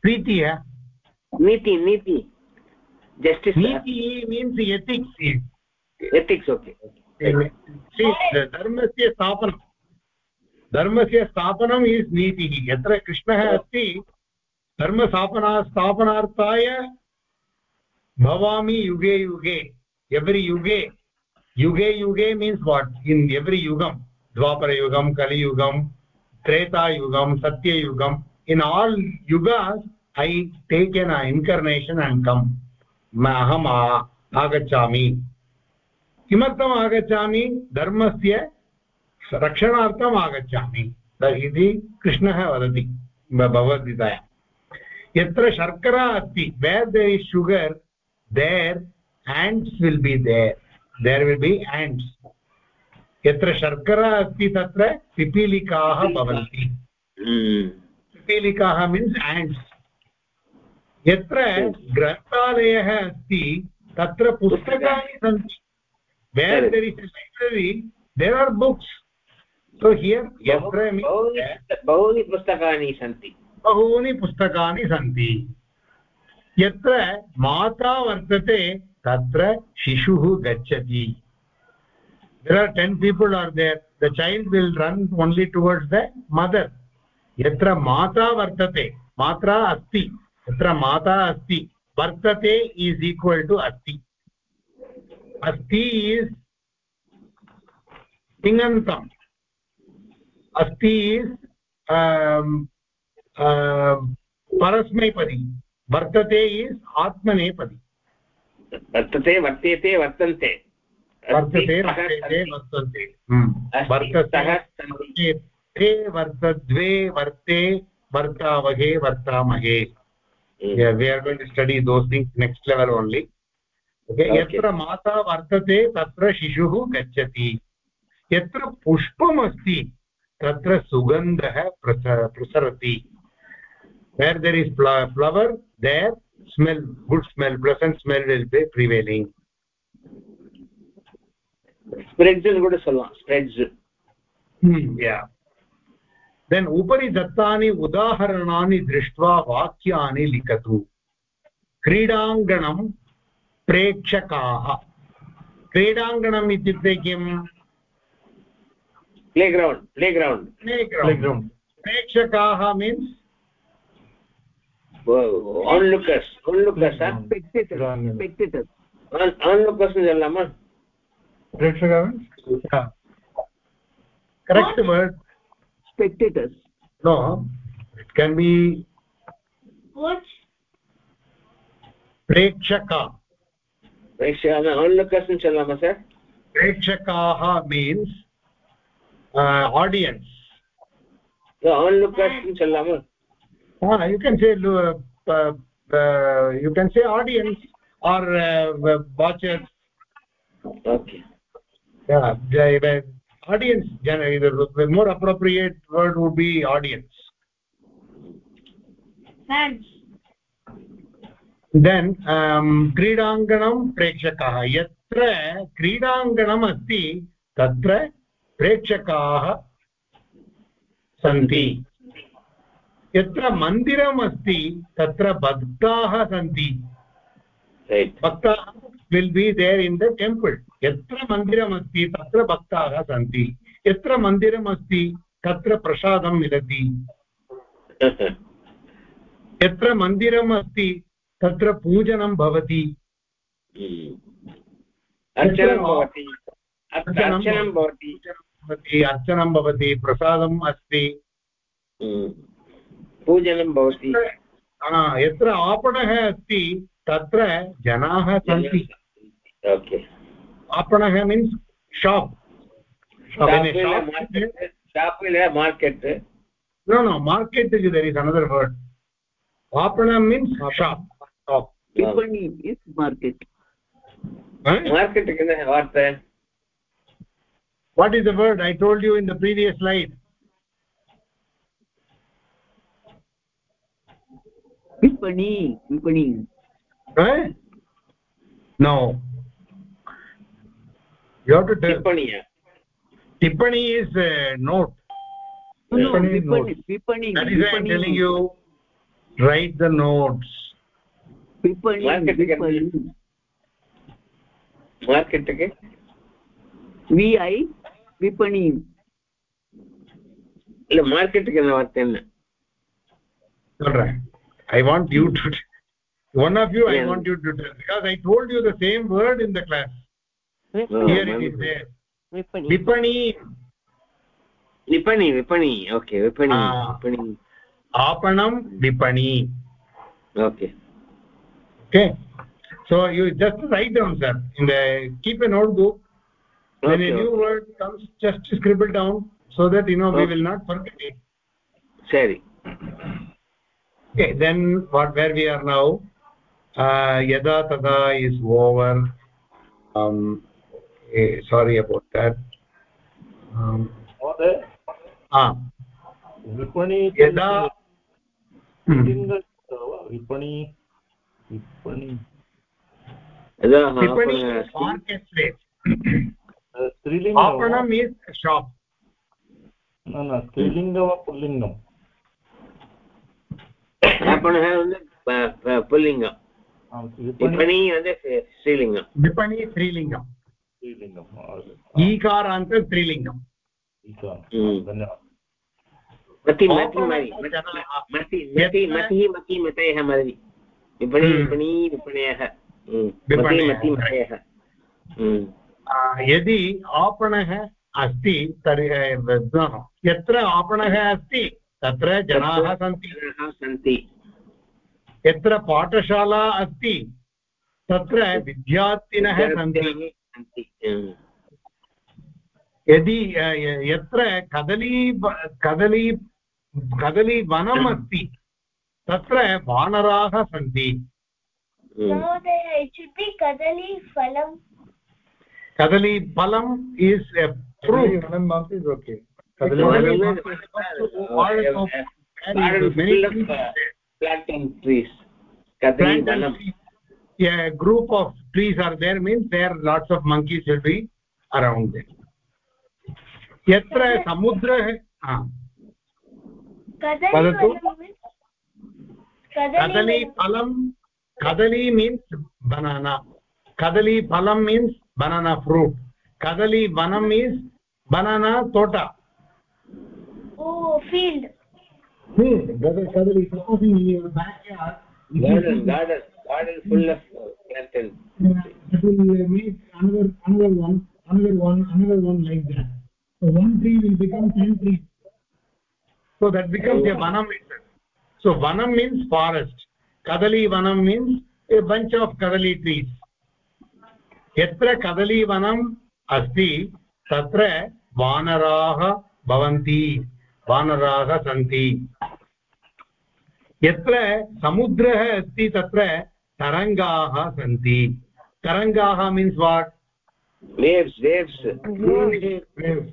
प्रीतिः
नीति नीति। जस्टिस्
नीतिः मीन्स् एथिक्स्
एथिक्स् ओके
धर्मस्य स्थापनम् धर्मस्य स्थापनम् इस् नीतिः। यत्र कृष्णः अस्ति धर्मस्थापना स्थापनार्थाय भवामि युगे युगे एव्रि युगे। युगे युगे मीन्स् वाट् इन् एव्रि युगं, द्वापरयुगं, कलियुगं, त्रेतायुगं सत्ययुगम् in all युगास् I take an incarnation and come अहम् आगच्छामि। किमर्थम् आगच्छामि? धर्मस्य रक्षणार्थम् आगच्छामि। इति कृष्णः वदति भगवद्गीतायां। यत्र शर्करा अस्ति where there is sugar there ants will be there there will be ants यत्र शर्करा अस्ति तत्र पिपीलिकाः भवन्ति। पिपीलिकाः मीन्स् एण्ड्स् यत्र ग्रन्थालयः अस्ति तत्र पुस्तकानि सन्ति। Where there is library there are books तो सो हियर्
बहूनि पुस्तकानि सन्ति।
बहूनि पुस्तकानि सन्ति। यत्र माता वर्तते तत्र शिशुः गच्छति। There are ten people are there the child will run only towards the mother यत्र माता वर्तते मात्रा अस्ति यत्र माता अस्ति वर्तते ईस् ईक्वल् टु अस्ति। अस्ति ईस् तिङन्तम् अस्ति परस्मैपदी। वर्तते इस् आत्मनेपदी।
वर्तते वर्त्यते वर्तन्ते।
वर्तते वर्तन्ते। हम्म। वर्तते ते वर्तद्वे वर्ते वर्तावहे वर्तामहे। yeah, we are going to study those things next level only. Okay
Okay.
यत्र माता वर्तते तत्र शिशुः गच्छति। यत्र पुष्पम् अस्ति तत्र सुगन्धः प्रस प्रसरति where there is fla- flower there smell good smell pleasant smell will be prevailing
spreads கூட சொல்லலாம் ஸ்ப்ரெட்ஸ்
hmm, yeah then उपरि दत्तानि उदाहरणानि दृष्ट्वा वाक्यानि लिखतु क्रीडाङ्गणं प्रेक्षकाः क्रीडाङ्गणम् इत्युक्ते किम्
प्लेग्रौण्ड् प्लेग्रौण्ड्
प्लेग्रौण्ड् प्रेक्षकाः मीन्स्
आन्लुकस् आन्लुकस्
आन्लुकस् चलामा
प्रेक्षका
correct word
spectators
no it can be प्रेक्षका.
प्रेक्षका प्रेक्षकाः means Uh,
audience. The onlookers
nu sollama
ah you can say uh, uh, uh, you can say audience or uh, uh watchers.
Okay.
Yeah the, audience generally the more appropriate word would be audience.
Thanks.
Then क्रीडाङ्गणं प्रेक्षकः यत्र क्रीडाङ्गणम् अस्ति तत्र प्रेक्षकाः सन्ति। यत्र मन्दिरम् अस्ति तत्र भक्ताः सन्ति। भक्ताः will be there in the temple यत्र मन्दिरम् अस्ति तत्र भक्ताः सन्ति। यत्र मन्दिरम् अस्ति तत्र प्रसादं मिलति। यत्र मन्दिरम् अस्ति तत्र पूजनं भवति।
अर्चनं भवति।
अर्चनं
अर्चनं भवति
अर्चनं भवति प्रसादम् अस्ति।
पूजनं भवति।
यत्र आपणः अस्ति तत्र जनाः सन्ति। आपणः मीन्स् शाप्। मार्केट् इति दरि अनदर् वर्ड्
आपण मीन्स् शाप्
मार्केट्
मार्केट् वार्ता
what is the word? I told you in the previous slide.
Vipani vipani
Right? no. You have to tell.
Vipani
tippani is a note.
No
vipani
vipani
that is why i'm telling you write the notes.
Vipani
vipani mark
it
again
vi V
ಐ ವಿಪಣಿ market.
மார்க்கெட்டுக்கு என்ன வார்த்தை என்ன சொல்றேன் I want you to one of you
yeah.
i want you to tell because i told you the same word in the class. vipani. here it is there.
vipani
vipani
vipani vipani okay vipani
ah.
vipani
aapanam vipani
okay.
Okay. So you just write down sir. In the keep a notebook
okay.
when a new word comes just scribble down so that you know
okay.
we will not forget it.
Sari
okay then what where we are now? Uh, yada tada is over. Um eh, sorry about that. Um ah.
Vipani
yada. Hmm.
Single
uh,
vipani
vipani
yada
marketplace
स्त्रीलिङ्ग
आपणम् is शाप्
न न स्त्रीलिङ्ग वा पुल्लिङ्गम्
आपणः
पुल्लिङ्गं. विपणी
स्त्रीलिङ्गं. विपणी
स्त्रीलिङ्गं.
स्त्रीलिङ्गम् ईकारान्त स्त्रीलिङ्गं.
धन्यवादः।
मति मति मति मति मतिः मति मतयः मति विपणी विपणी विपणयः। मति मति मतयः।
यदि आपणः अस्ति तर्हि यत्र आपणः अस्ति तत्र जनाः सन्ति।
सन्ति।
यत्र पाठशाला अस्ति तत्र विद्यार्थिनः सन्ति। यदि यत्र कदली कदली कदलीवनम् अस्ति तत्र वानराः सन्ति।
महोदय इट् शुड् बि कदली फलं
कदलीफलम् is a fruit
One month is okay.
Of uh, planting trees kadali vanam
a group of trees are there means there lots of monkeys will be around there यत्र समुद्रः हा,
कदली
वदतु।
कदली
कदलीफलं कदली means banana कदलीफलं मीन्स् banana fruit कदलीवनं means banana तोटा
ओ फ़ील्ड
कदली supposing in your backyard
garden garden garden full of uh, planted
it will make another another one another one another one like that so one tree will become 10 trees so that becomes oh. a vanam itself so vanam means forest kadali vanam means a bunch of kadali trees यत्र कदलीवनम् अस्ति तत्र वानराः भवन्ति वानराः सन्ति। यत्र समुद्रः अस्ति तत्र तरङ्गाः सन्ति। तरङ्गाः मीन्स् वाट्
waves waves.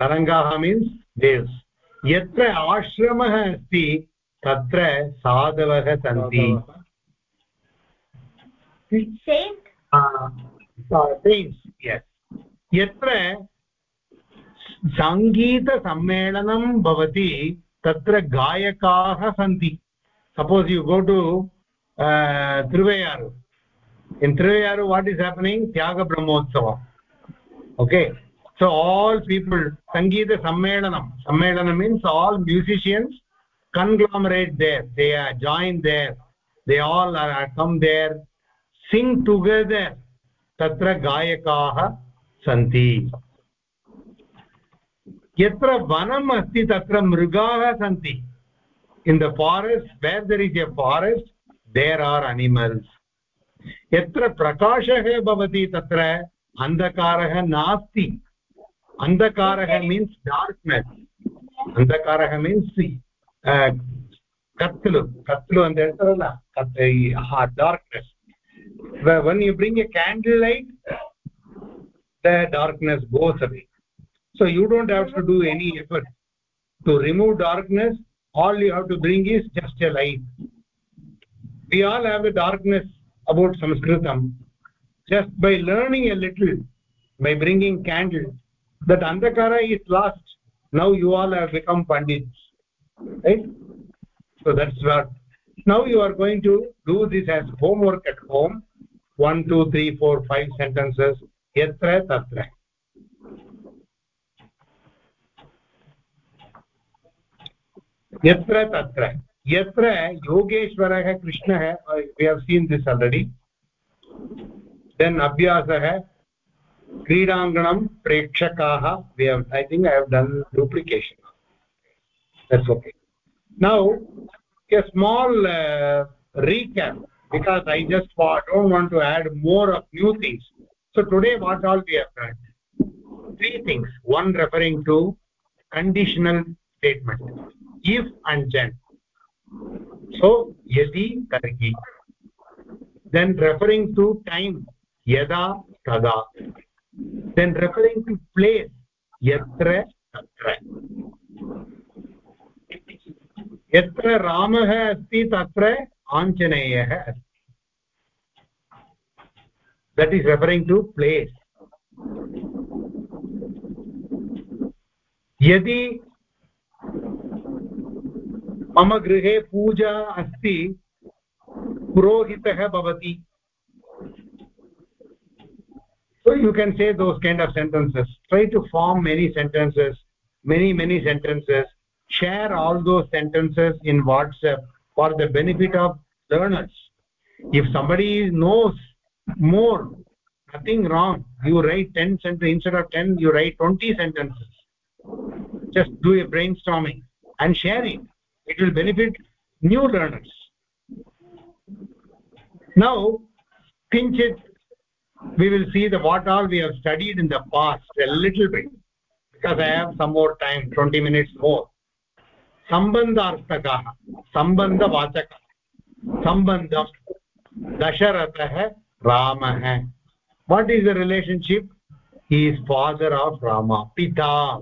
तरङ्गाः मीन्स् वेव्स् यत्र आश्रमः अस्ति तत्र साधवः सन्ति। सेण्ट्स् यस् यत्र सङ्गीतसम्मेलनं भवति तत्र गायकाः सन्ति suppose you go to Thiruvaiyaru is happening Tyaga Brahmotsavam okay so all people Sangeeta Sammelanam Sammelanam means all musicians conglomerate there they are joined there they all are, are come there sing together tatra gayakaah santi यत्र वनम् अस्ति तत्र मृगाः सन्ति in the forest where there is a forest there are animals यत्र प्रकाशः भवति तत्र अन्धकारः नास्ति अन्धकारः मीन्स् डार्क्नेस् अन्धकारः मीन्स् ಕತ್ತಲು ಕತ್ತಲು ಅಂತ ಹೇಳ್ತಾರಲ್ಲ darkness when you bring a candle light the darkness goes away. So you don't have to do any effort to remove darkness. All you have to bring is just a light. We all have a darkness about sanskritam just by learning a little by bringing candle that andhakara is lost. Now you all have become pandits right? So that's what. Now you are going to do this as homework at home one two three four five sentences yatra tatra यत्र तत्र यत्र योगेश्वरः कृष्णः we have seen this already then अभ्यासः क्रीडाङ्गणं प्रेक्षकाः we have i think i have done duplication that's okay now a small uh, recap because i just wa- don't want to add more of new things so today what all we have done three things one referring to conditional statement if and then so yadi tarhi then referring to time yada tada then referring to place yatra tatra यत्र रामः अस्ति तत्र आञ्जनेयः अस्ति that is referring to place यदि मम गृहे पूजा अस्ति पुरोहितः भवति so you can say those kind of sentences try to form many sentences many many sentences share all those sentences in whatsapp for the benefit of learners. If somebody knows more nothing wrong. You write 10 sentences instead of 10 you write 20 sentences. Just do a brainstorming and share it. It will benefit new learners. Now kinchit we will see the what all we have studied in the past a little bit because i have some more time 20 minutes more सम्बन्धार्थकः सम्बन्धवाचकः संबंध दशरथः रामः। What is the relationship he's father of Rama पिता।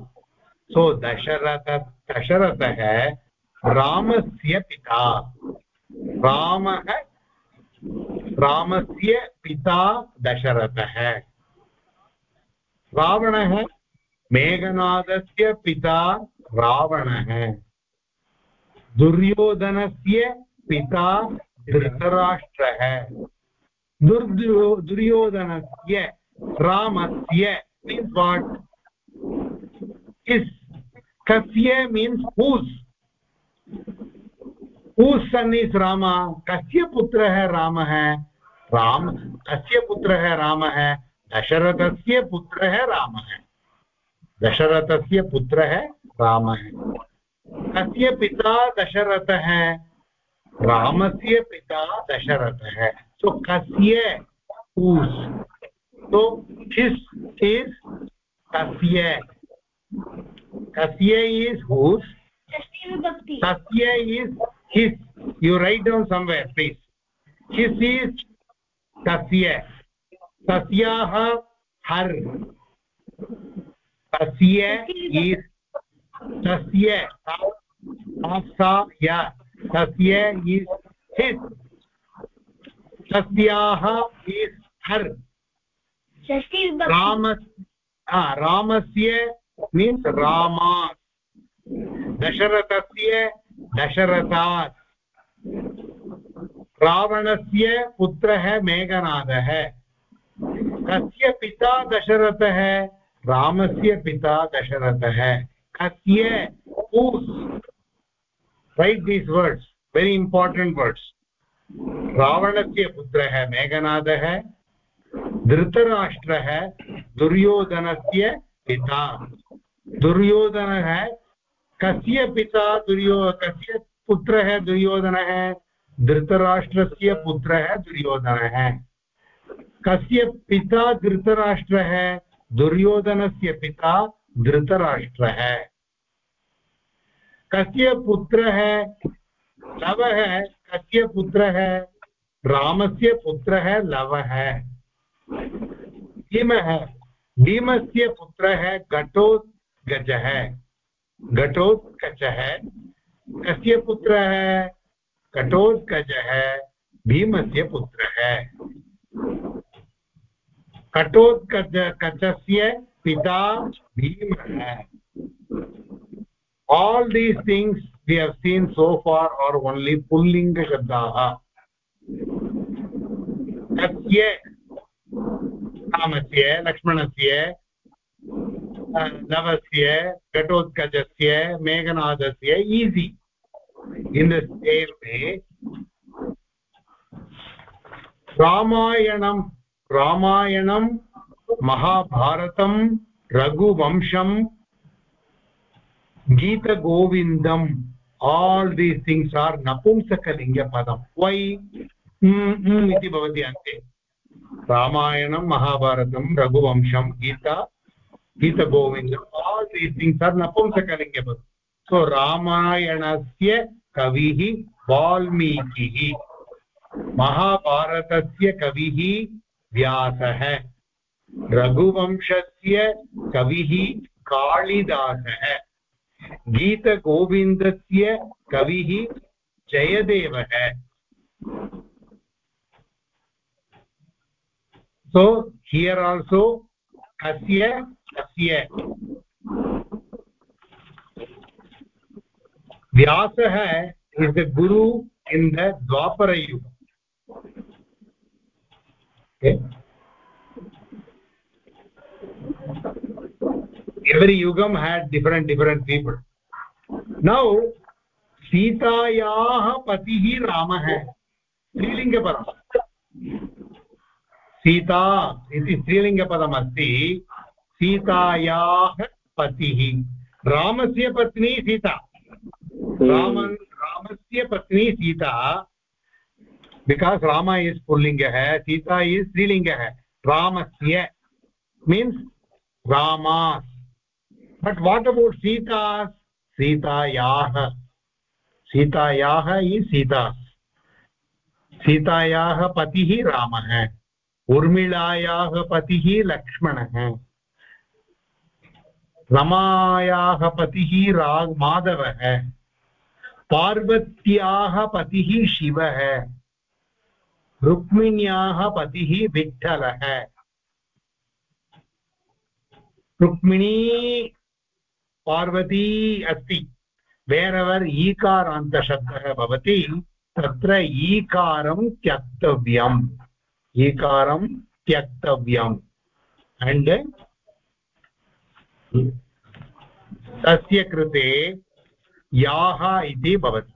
So Dasharath, दशरथः रामस्य पिता। रामः, रामस्य पिता दशरथः। रावणः, मेघनादस्य पिता रावणः। दुर्योधनस्य पिता धृतराष्ट्रः। दुर्यो दुर्योधनस्य रामस्य मीन्स् वाट् इस्, कस्य means whose whose son is Ram कस्य पुत्रः रामः? राम, कस्य पुत्रः रामः? दशरथस्य पुत्रः रामः। दशरथस्य पुत्रः रामः। कस्य पिता दशरथ? राम से पिता दशरथः। सो कस्य? ऊस् सो तो किस् इस् कस्य कस्य इस् हूस् कस्य is kiss you write down somewhere please kiss is कस्य तस्याः हर्। कस्य इस् तस्य से तस्याः इस् हर् रामस् रामस्य मेघनाद रामा दशरथस्य दशरथात् रावणस्य पुत्रः मेघनादः। कस्य पिता दशरथ? है कस्य write these words very important words रावणस्य पुत्रः मेघनादः धृतराष्ट्रः दुर्योधनस्य पिता दुर्योधनः कस्य पिता दुर्यो कस्य पुत्रः दुर्योधनः धृतराष्ट्रस्य पुत्रः दुर्योधनः कस्य पिता धृतराष्ट्रः दुर्योधनस्य पिता धृतराष्ट्रः कस्य पुत्रः लवः कस्य पुत्रः रामस्य पुत्रः लवः भीमः भीमस्य पुत्रः घटोत्कचः घटोत्कचः कस्य पुत्रः घटोत्कचः भीमस्य पुत्रः घटोत्कच कचस्य पिता भीमः all these things we have seen so far are only pullinga shabdaah kasya रामस्य लक्ष्मणस्य नवस्य घटोत्कचस्य मेघनादस्य ईसि in the same way रामायणं रामायणं महाभारतं रघुवंशं गीतगोविन्दम् all these things are नपुंसकलिङ्गपदं why? इति भवति अन्ते. रामायणं, महाभारतं, रघुवंशं, Gita, गीतगोविन्दम्, all these things are नपुंसकलिङ्गपदं so, रामायणस्य कविः वाल्मीकिः. महाभारतस्य कविः व्यासः. रघुवंशस्य कविः कालिदासः. गीतगोविन्दस्य कविः जयदेवः। सो हियर आल्सो कस्य व्यास व्यासः is the guru in the Dwaparayuga Okay. Every yugam had different different people. Now सीतायाः पतिः रामः स्त्रीलिङ्गपदं सीता इति स्त्रीलिङ्गपदमस्ति सीतायाः पतिः रामस्य पत्नी सीता राम रामस्य पत्नी सीता बिकास् राम इस् पुल्लिङ्गः सीता इस् स्त्रीलिङ्गः रामस्य means Rama's but what about Sita's सीतायाः सीतायाः इस् सीता सीतायाः पतिः रामः उर्मिळायाः पतिः लक्ष्मणः रमायाः पतिः रा माधवः पार्वत्याः पतिः शिवः रुक्मिण्याः पतिः विठ्ठलः रुक्मिणी पार्वती अस्ति। वेरवर् ईकारान्तशब्दः भवति, तत्र ईकारं त्यक्तव्यम्। ईकारं त्यक्तव्यम्। अण्ड् तस्य कृते याः इति भवति।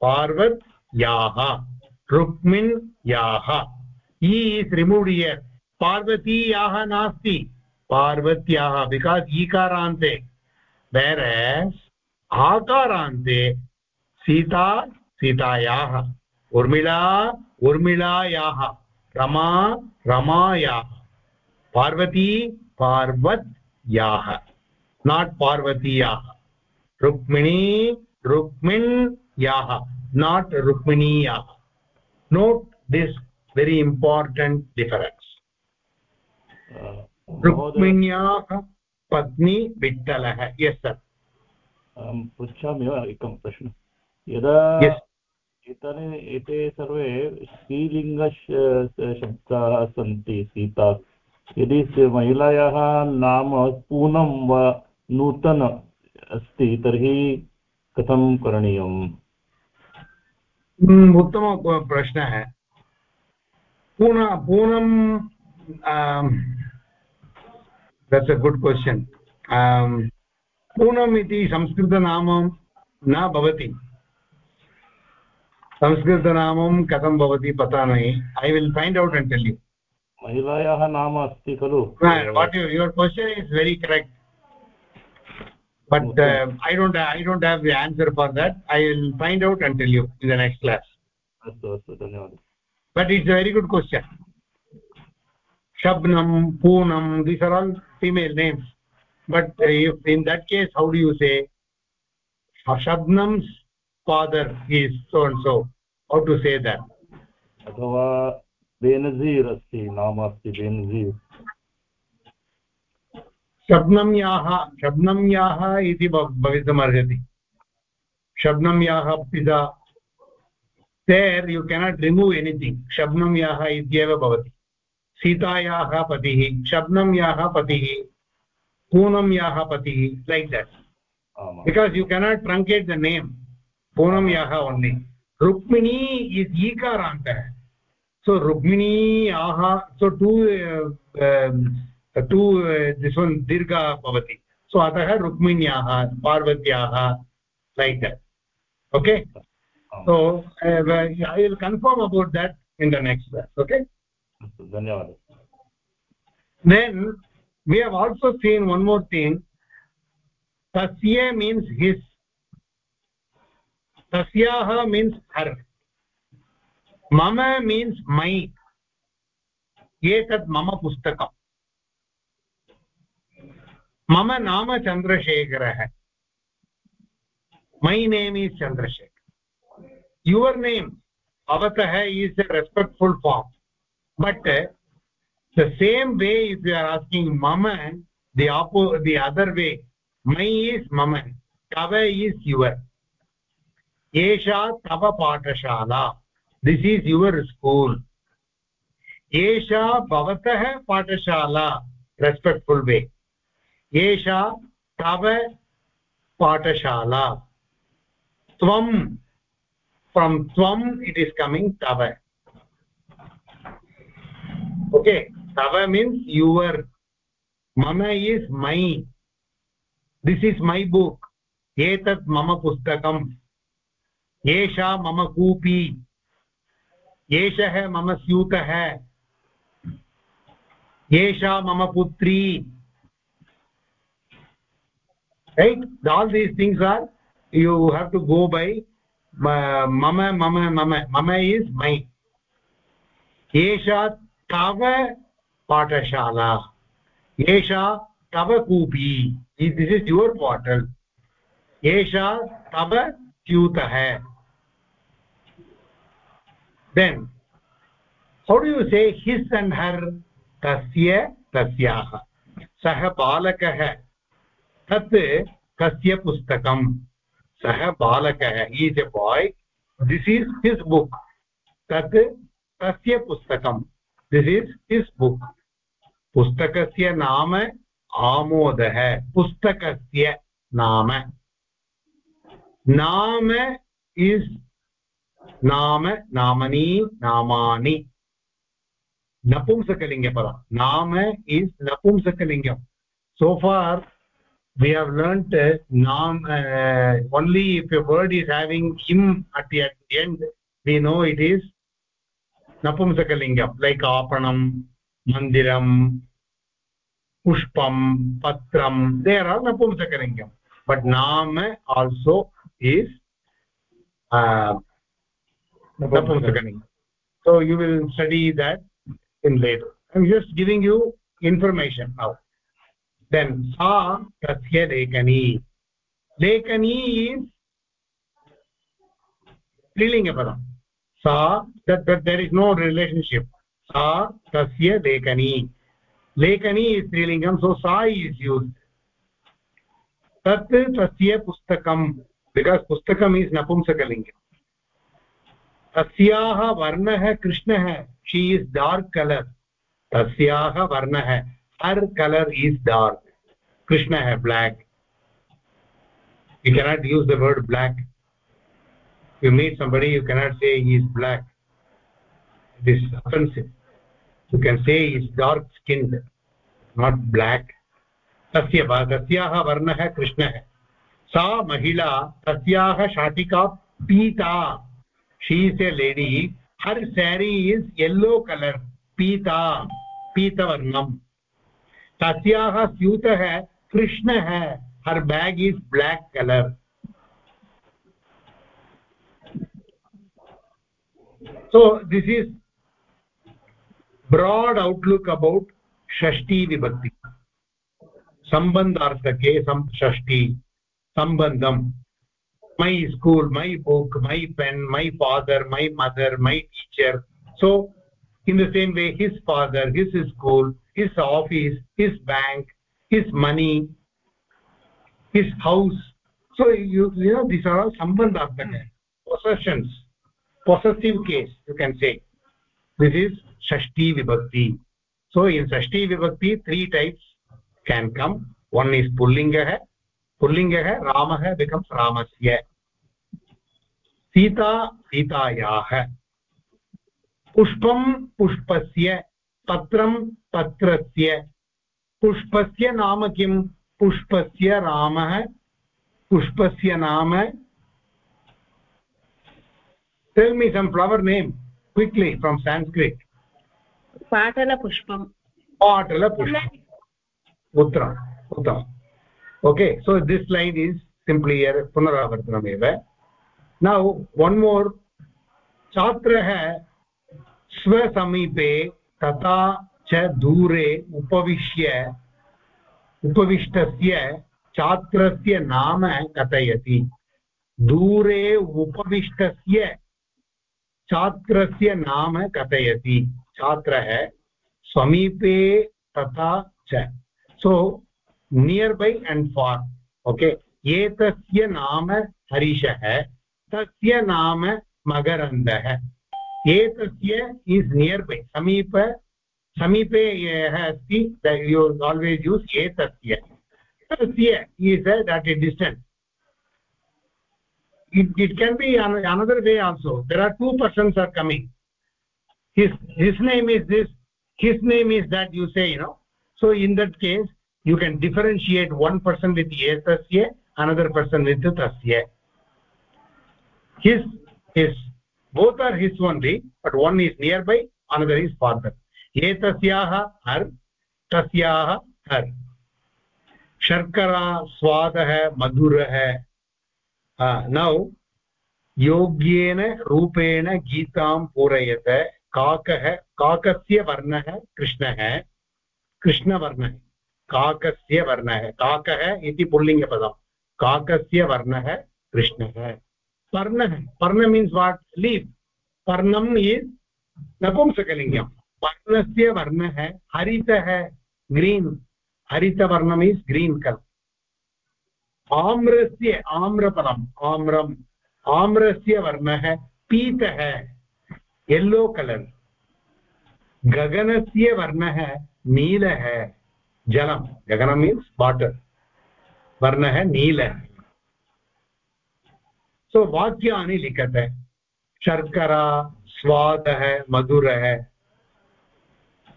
पार्वत् याः रुक्मिन् याः। ई इस् रिमूव्ड् इयर् पार्वती याः नास्ति। पार्वत्याः बिकास् ईकारान्ते। वेरस् आकारान्ते सीता सीतायाः उर्मिळा उर्मिळायाः रमा रमायाः पार्वती पार्वत्याः नाट् पार्वतीयाः रुक्मिणी रुक्मिण् याः not रुक्मिणीयाः note this very important difference रुक्मिण्याः पत्नी विठ्ठलः यस् सर्
अहं पृच्छामि वा एकं प्रश्नः। यदा एतानि एते सर्वे स्त्रीलिङ्ग शब्दाः सन्ति सीता। यदि महिलायाः नाम पूनं वा नूतन अस्ति तर्हि कथं करणीयम्?
उत्तम प्रश्नः। पून Poonam that's a good question Poonam इति संस्कृतनाम न भवति संस्कृतनामं कथं भवति पता नहि I will find out and tell you
महिलायाः नाम अस्ति खलु
what your question is very correct but uh, i don't i don't have the answer for that i will find out and tell you in the next class
astu astu dhanyawad
but it's a very good question shabnam poonam these are all female names but uh, if in that case how do you say shabnam's father is so and so how to say that
अथवा बेनजीर् अस्ति नाम अस्ति बेनजीर्
शब्नम्याः शब्नम्याः इति भवितुमर्हति शब्नम्याः पिता there you cannot remove anything शब्नम्याः इत्येव भवति सीतायाः पतिः शब्नं याः पतिः पूनं याः पतिः like that because you cannot truncate the name Poonam याः ओन्लि रुक्मिणी इस् ईकारान्त सो रुक्मिणी याः so to to this one दीर्घः भवति सो अतः रुक्मिण्याः पार्वत्याः like that okay so I will confirm about that in the next okay
धन्यवाद।
धन्यवादः then we also seen one more thing तस्य मीन्स् हिस् तस्याः मीन्स् हर् मम मीन्स् मै एतत् मम पुस्तकम् मम नाम चन्द्रशेखरः my name is Chandrashekhar your name भवतः is a respectful form but the same way if you are asking mama the oppo the other way my is mama tava is your esha tava patashala this is your school एषा भवतः पाठशाला respectful वे एषा तव पाठशाला त्वं from त्वम् it is coming तव okay तव मीन्स् युवर् मम is my this is my book एतत् मम पुस्तकम् एषा मम कूपी एषः मम स्यूतः एषा मम पुत्री right all these things are you have to go by mama mama mama mama is my एषा तव पाठशाला। एषा तव कूपी। दिस् इस् युवर् बाटल् एषा तव स्यूतः then, how do you say his and her? tasya tasyaah सः बालकः। तत् कस्य पुस्तकं सः बालकः। Is A boy. This is his book. तत् तस्य पुस्तकं दिस् इस् हिस् बुक् पुस्तकस्य नाम आमोदः पुस्तकस्य नाम नाम इस् नाम नामनी नामानि नपुंसकलिङ्गपदं नाम इस् नपुंसकलिङ्गं so far we have learnt uh, nam uh, only if a word is having im at the end we know it is नपुंसकलिङ्गं लैक् आपणं मन्दिरं पुष्पं पत्रं दे आर् आर् नपुंसकलिङ्गं. बट् नाम आल्सो इस् नपुंसकलिङ्गं. So you will study that in late I just giving you information now then सा तस्य लेखनी लेखनी इस् स्त्रीलिङ्गपदम् सा that that there is no relationship सा तस्य लेखनी. लेखनी स्त्रीलिङ्गं सो सा इस् यूस्ड् तत् तस्य पुस्तकं बिकास् पुस्तकम् इस् नपुंसकलिङ्गम्. तस्याः वर्णः कृष्णः शी इस् डार्क् कलर् तस्याः वर्णः हर् कलर् इस् डार्क् कृष्णः black you cannot use the word black you meet somebody you cannot say he is black it is offensive you can say he is dark skinned not black तस्य तस्याः वर्णः कृष्णः सा महिला तस्याः शाटिका पीता she is a lady her sari is yellow colour पीता पीतवर्णम् तस्याः स्यूतः कृष्णः her bag is black colour so this is broad outlook about shashti vibhakti. Sambandharthake sam shashti sambandham. My school my book my pen my father my mother my teacher. So in the same way his father his school his office his bank his money his house. So you, you know these are all sambandharthake hmm. possessions possessive case you can say this is shashti vibhakti so in shashti vibhakti three types can come one is pullingah pullingah ramah becomes ramasya Sita सीतायाः पुष्पं पुष्पस्य पत्रं पत्रस्य पुष्पस्य नाम किं पुष्पस्य रामः पुष्पस्य नाम tell me some flower name quickly from sanskrit
पाटलपुष्पं
पाटलपुष्पम् उत्तमम् उत्तमम् okay so this line is simply here punaravartanam eva now one more छात्रः स्वसमीपे तथा च दूरे उपविश्य उपविष्टस्य छात्रस्य नाम कथयति दूरे उपविष्टस्य छात्रस्य नाम कथयति। छात्रः समीपे तथा च। So near by and far okay एतस्य नाम हरीशः, तस्य नाम मकरन्दः एतस्य इस् नियर् बै समीप, समीपे यः अस्ति यु आल्वेस् यूस् एतस्य। तस्य is that distance it, it can be another way also there are two persons are coming his his name is this his name is that you say you know so in that case you can differentiate one person with etasya another person with tasya his his both are his only but one is nearby another is farther etasyah har तस्याः हर् शर्करा स्वादः मधुरः नौ योग्येन रूपेण गीतां पूरयत काकः काकस्य वर्णः कृष्णः कृष्णवर्णः काकस्य वर्णः काकः इति पुल्लिङ्गपदं काकस्य वर्णः कृष्णः पर्णः पर्ण मीन्स् वाट् लीव् पर्णम् इस् नपुंसकलिङ्गं पर्णस्य वर्णः हरितः ग्रीन् हरितवर्णम् इस् ग्रीन् कलर् आम्रस्य आम्रफलम्, आम्रम्, आम्रस्य वर्णः पीतः येल्लो कलर् गगनस्य वर्णः नीलः जलं गगनं मीन्स् वाटर् वर्णः नीलः. सो वाक्यानि लिखत. शर्करा, स्वादः, मधुरः.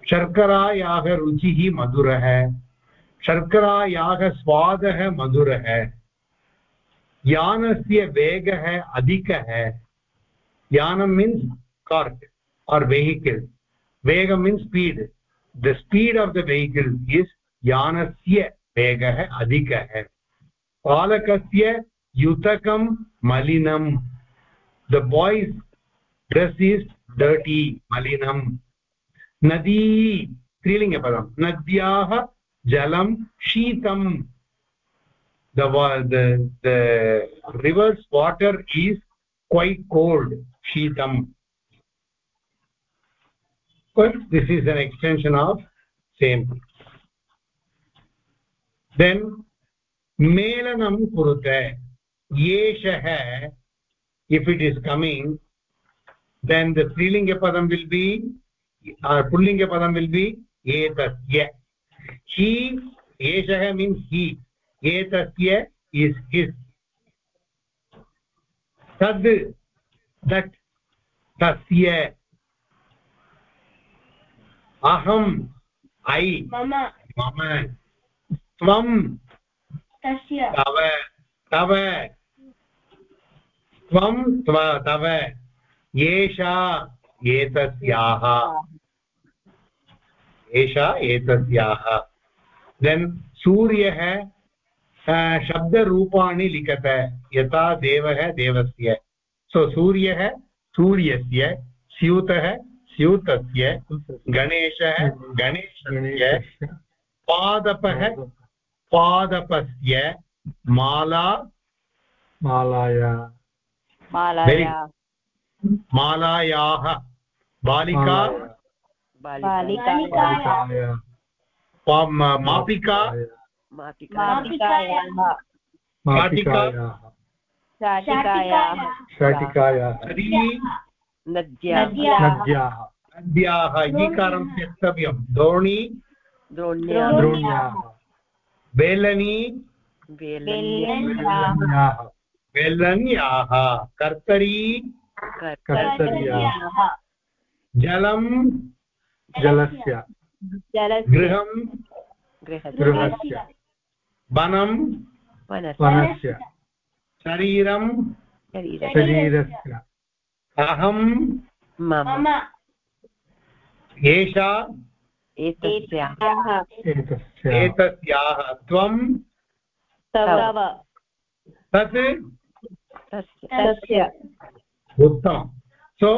शर्करायाः रुचिः मधुरः. शर्करायाः स्वादः मधुरः, यानस्य वेगः अधिकः। यानं means cart or vehicle वेगं means speed the speed of the vehicle is यानस्य वेगः अधिकः। बालकस्य युतकं मलिनं the boy's dress is dirty मलिनं नदी, स्त्रीलिङ्गपदं। नद्याः जलं शीतं the the the river's water is quite cold sheetam but this is an extension of same then melanam kurute yeshah if it is coming then the strilinga padam will be or pullinga padam will be etasya he yeshah means he एतस्य is his तद् that तस्य अहम् ऐ
मम।
मम त्वं
तस्य।
तव तव त्वं त्व तव एषा एतस्याः। एषा एतस्याः. देन् सूर्यः शब्दरूपाणि लिखत यथा देवः देवस्य. सो सूर्यः सूर्यस्य स्यूतः स्यूतस्य गणेशः गणेशस्य पादपः पादपस्य माला
मालाया.
मालाया.
मालायाः. बालिका मापिका?
मापिकायाः
मापिकायाः
शाटिकायाः
शाटिकायाः।
नदी
नद्याः।
नद्याः।
नद्याः। ईकारं त्यक्तव्यं। द्रोणी
द्रोण्याः
द्रोण्याः
बेलनी
वेलन्याः।
वेलन्याः। कर्तरी?
कर्तर्याः।
जलं
जलस्य।
गृहं।
गृहस्य।
वनं।
वनस्य।
शरीरं।
शरीरस्य।
अहं।
मम।
एषा।
एतस्याः।
त्वं।
तव।
तत्।
तस्य।
उत्तमं। So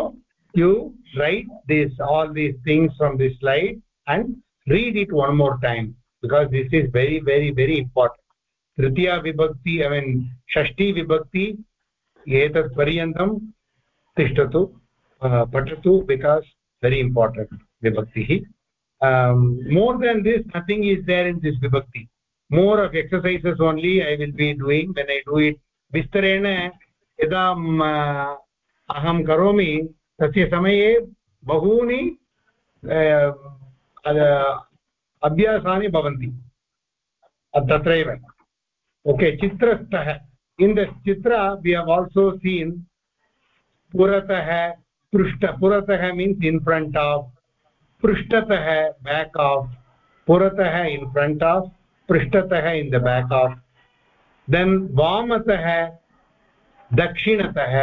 you write this all these things from this slide and read it one more time because this is very very very important tritiya vibhakti i mean shashti vibhakti etat paryantam tishtatu uh, patatu because very important vibhakti um, more than this nothing is there in this vibhakti more of exercises only i will be doing when i do it vistarena म, अहं करोमि तस्य समये बहूनि अभ्यासानि भवन्ति। तत्रैव। Okay, चित्रस्थः। In the चित्र we have also seen पुरतः पृष्ठ। पुरतः मीन्स् इन् फ्रण्ट् आफ् पृष्ठतः बेक् आफ् पुरतः इन् फ्रण्ट् आफ् पृष्ठतः in the back of then वामतः, दक्षिणतः।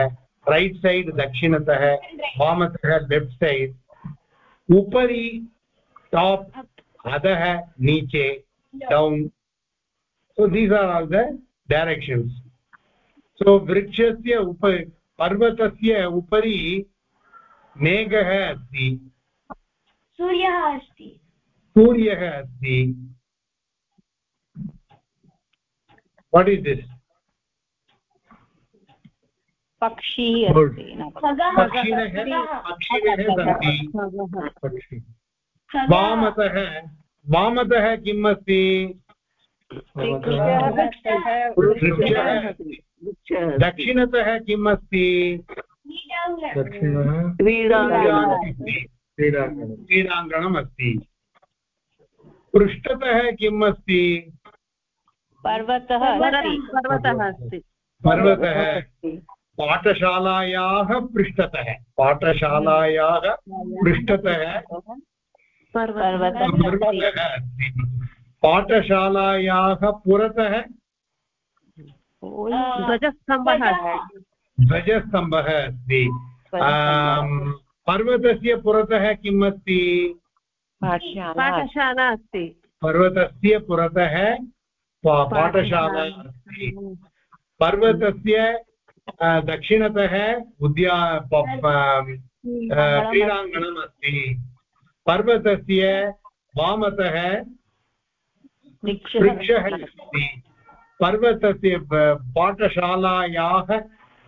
रैट् सैड् दक्षिणतः वामतः लेफ्ट् सैड् उपरि टाप् अधः नीचे down so these are all the directions. So वृक्षस्य उप पर्वतस्य उपरि मेघः अस्ति
सूर्यः अस्ति
सूर्यः अस्ति वाट् इस् दिस्
पक्षी अस्ति
वामतः वामतः किम् अस्ति दक्षिणतः किम् अस्ति
क्रीडाङ्गणम्
अस्ति पृष्ठतः किम् अस्ति
पर्वतः
पर्वतः। अस्ति।
पर्वतः पाठशालायाः पृष्ठतः पाठशालायाः पृष्ठतः।
पर्वतः।
अस्ति पाठशालायाः पुरतः।
ध्वजस्तम्भः अस्ति।
ध्वजस्तम्भः अस्ति। पर्वतस्य पुरतः किम् अस्ति?
पाठशाला। अस्ति।
पर्वतस्य पुरतः पाठशाला अस्ति। पर्वतस्य दक्षिणतः उद्या अ, क्रीडाङ्गणम् अस्ति पर्वतस्य वामतः वृक्षः अस्ति। पर्वतस्य पाठशालायाः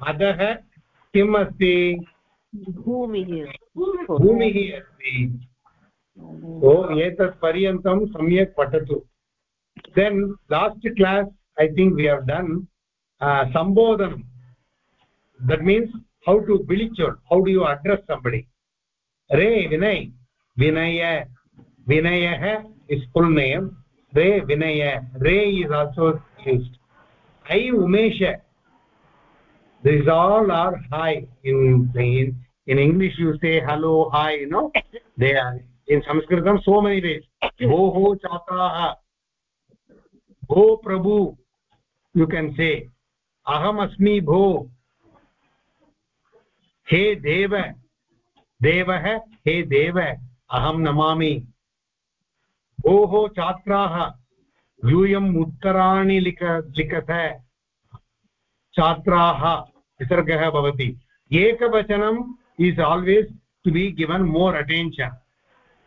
अधः किम् अस्ति?
भूमिः
भूमिः अस्ति। so एतत् पर्यन्तं सम्यक् पठतु। Last class i think we have done uh, sambodhanam that means how to bilichur how do you address somebody re vinay vinaya vinayah is full name re vinaya re is also used i umesha these all are hi in in in english you say hello hi you know they are in sanskritam so many ways ho bhoho chataah भो प्रभु यु केन् से अहमस्मि भो हे देव, देवः हे देव अहम नमा भो छात्रा, यूयम् उत्तराणि लिख, लिखत। छात्रा, विसर्गः भवति। एकवचनम् is always to be given more attention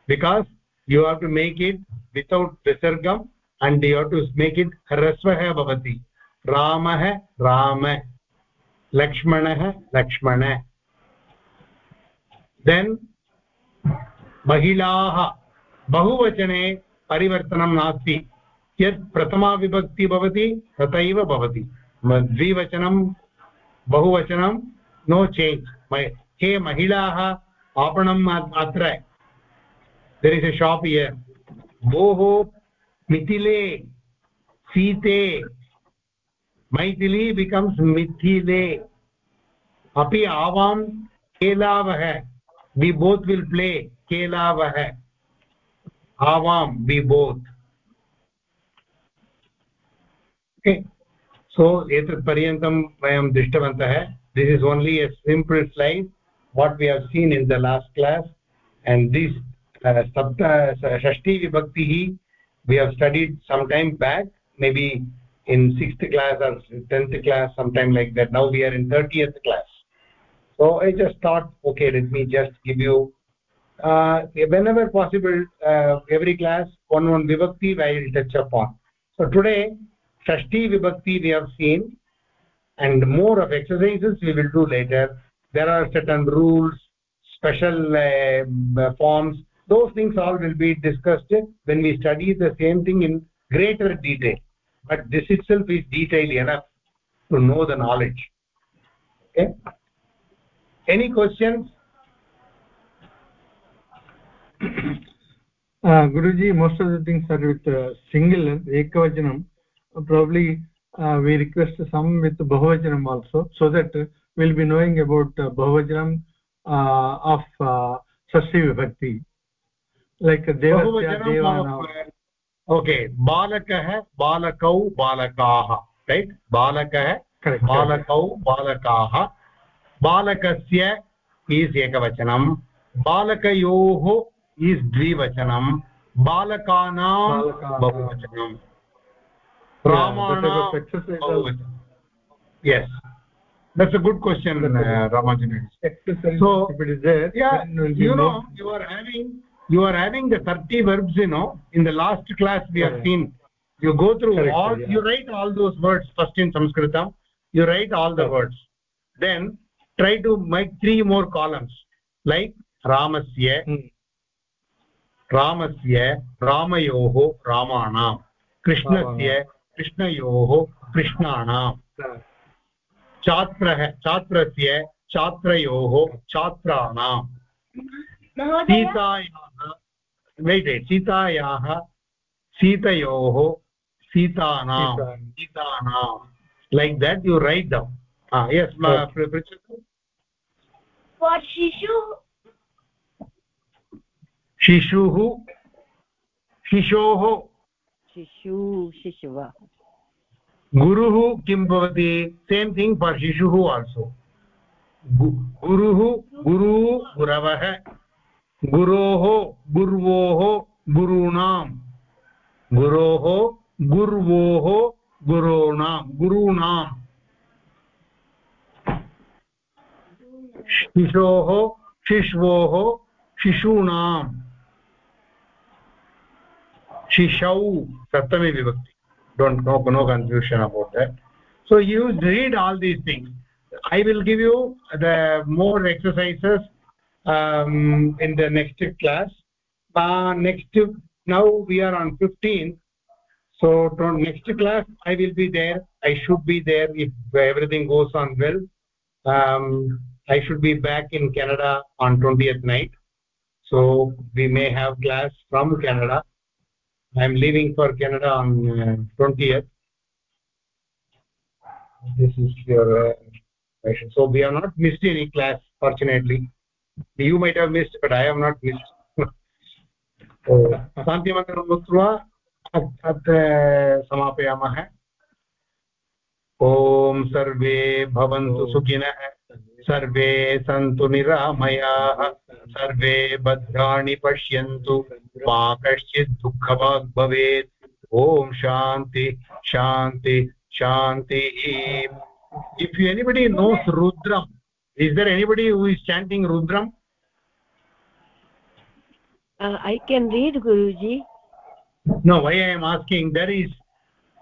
because you have to make it without विसर्गम् and you have to make it ह्रस्वः भवति रामः राम लक्ष्मणः लक्ष्मण then महिलाः बहुवचने परिवर्तनं नास्ति यत् प्रथमा विभक्ति भवति तथैव भवति द्विवचनं बहुवचनं नो चेञ्ज् हे महिलाः आपणम् अत्र there is a shop here भोः मिथिले सीते मैथिली बिकम्स् मिथिले अपि आवां केलावः वि बोत् विल् प्ले केलावः आवां वि बोत् ओके सो एतत् पर्यन्तं वयं दृष्टवन्तः this is only a simple slide what we have seen in the last class and this uh, sabda shashti vibhakti we have studied some time back maybe in 6th class or 10th class sometime like that now we are in 30th class so i just thought okay let me just give you uh, whenever possible uh, every class one one vibhakti i will touch upon. So today shashti vibhakti we have seen and more of exercises we will do later. There are certain rules special uh, forms. Those things all will be discussed when we study the same thing in greater detail. But this itself is detailed enough to know the knowledge. Okay any questions
uh, guruji most of the things are with uh, single ekavachanam uh, probably uh, we request some with bahuvachanam also so that uh, we'll be knowing about uh, bahuvachanam uh, of uh, sasti vibhakti like devasya
बहुवचनं
devana
बालकः बालकौ बालकाः right बालकः
correct
बालकौ बालकाः बालकस्य is एकवचनं बालकयोः is द्विवचनं बालकानां बहुवचनं रामाणां yes that's a good question uh, ramajan so
if it is there
yeah you know you are having you are having the 30 verbs you know in the last class we have seen you go through
Correct,
all
yeah.
you write all those words first in sanskritam you write all the words then try to make three more columns like ramasya
Hmm.
रामस्य रामयोः रामाणां कृष्णस्य कृष्णयोः कृष्णाणां छात्रः छात्रस्य छात्रयोः छात्राणां
महोदय
सीतायाः wait सीतायाः सीतयोः सीतानां
Sita-
सीतानां like that you write down yes पृच्छतु
for shishu?
शिशुः शिशोः
शिशु शिशुवः
गुरुः किं भवति सेम् थिङ्ग् फार् शिशुः आल्सो गुरुः गुरु गुरवः गुरोः गुर्वोः गुरूणां गुरोः गुर्वोः गुरूणां गुरूणां शिशोः शिश्वोः शिशूणां शिशौ सप्तमी विभक्ति no confusion about that so you read all these things i will give you the more exercises um, in the next class uh, next now we are on 15 so to next class i will be there i should be there if everything goes on well um, i should be back in canada on 20th night so we may have class from canada i'm leaving for canada on uh, 20th this is your uh, question so we have not missed any class fortunately you might have missed but i have not missed so शान्तिमन्त्रम् उक्त्वा अत्र समापयामः ॐ सर्वे भवन्तु सुखिनः सर्वे सन्तु निरामयाः सर्वे भद्राणि पश्यन्तु मा कश्चित् दुःखवाग् भवेत्। ॐ शान्ति शान्ति शान्तिः। If anybody knows Rudram is there anybody who is chanting Rudram
I can read Guruji
no why I am asking there is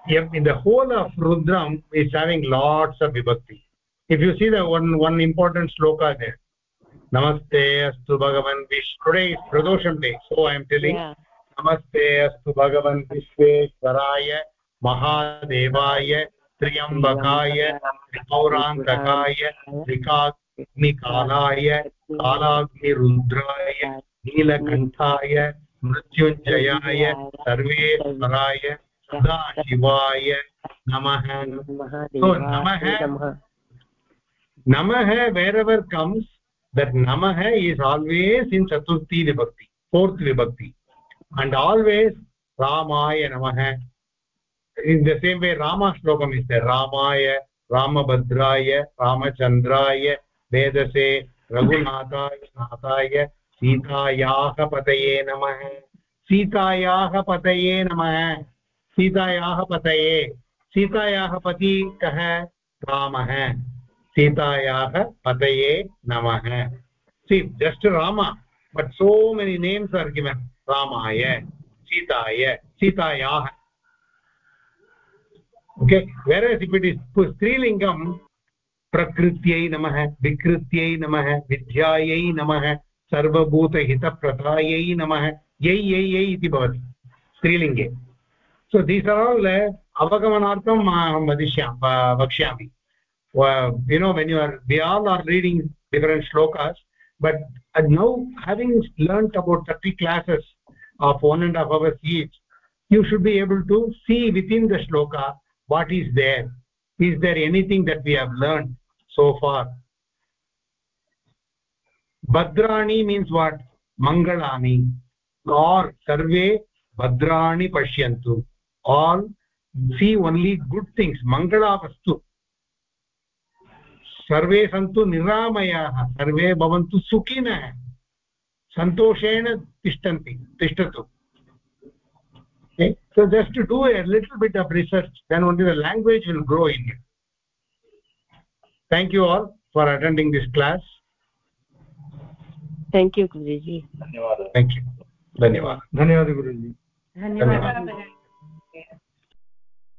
in the whole of Rudram is having lots of vibhakti if you see the one one important sloka there namaste astu bhagavan vish today is pradosham day so i am telling
yeah
नमस्ते अस्तु भगवन् विश्वेश्वराय महादेवाय त्र्यम्बकाय त्रिपौरान्तकाय त्रिकाग्निकालाय कालाग्निरुद्राय नीलकण्ठाय मृत्युञ्जयाय सर्वेश्वराय सदाशिवाय नमः So, नमः namah wherever comes that namah is always in chaturthi vibhakti fourth vibhakti and always ramaya namah in the same way rama shlokam is there ramaya ramabhadraya ramachandraya vedase रघुनाथाय नाथाय सीतायाः पतये नमः सीतायाः पतये नमः सीतायाः पतये सीतायाः पति कः रामः सीतायाः पतये नमः। See just Rama but so many names are given रामाय सीताय सीतायाः okay where as it is स्त्रीलिङ्गं प्रकृत्यै नमः विकृत्यै नमः विद्यायै नमः सर्वभूतहितप्रदायै नमः यै यै यै इति भवति स्त्रीलिङ्गे सो दीस् आर् आल् अवगमनार्थम् अहं वदिष्यामि वक्ष्यामि uh, you know when you are we all are reading different shlokas but uh, now having learnt about 30 classes of one and a half hours each you should be able to see within the shloka what is there. Is there anything that we have learned so far? Bhadrani means what? Mangalani. Or sarve bhadrani pashyantu. All see only good things mangala vastu सर्वे सन्तु निरामयाः सर्वे भवन्तु सुखिनः। सन्तोषेण तिष्ठन्ति तिष्ठतु। So just to do a little bit of research then only the language will grow in you thank you all for attending this class
thank you Guruji
धन्यवादः।
Thank you धन्यवादः।
धन्यवादः गुरुजी
धन्यवादः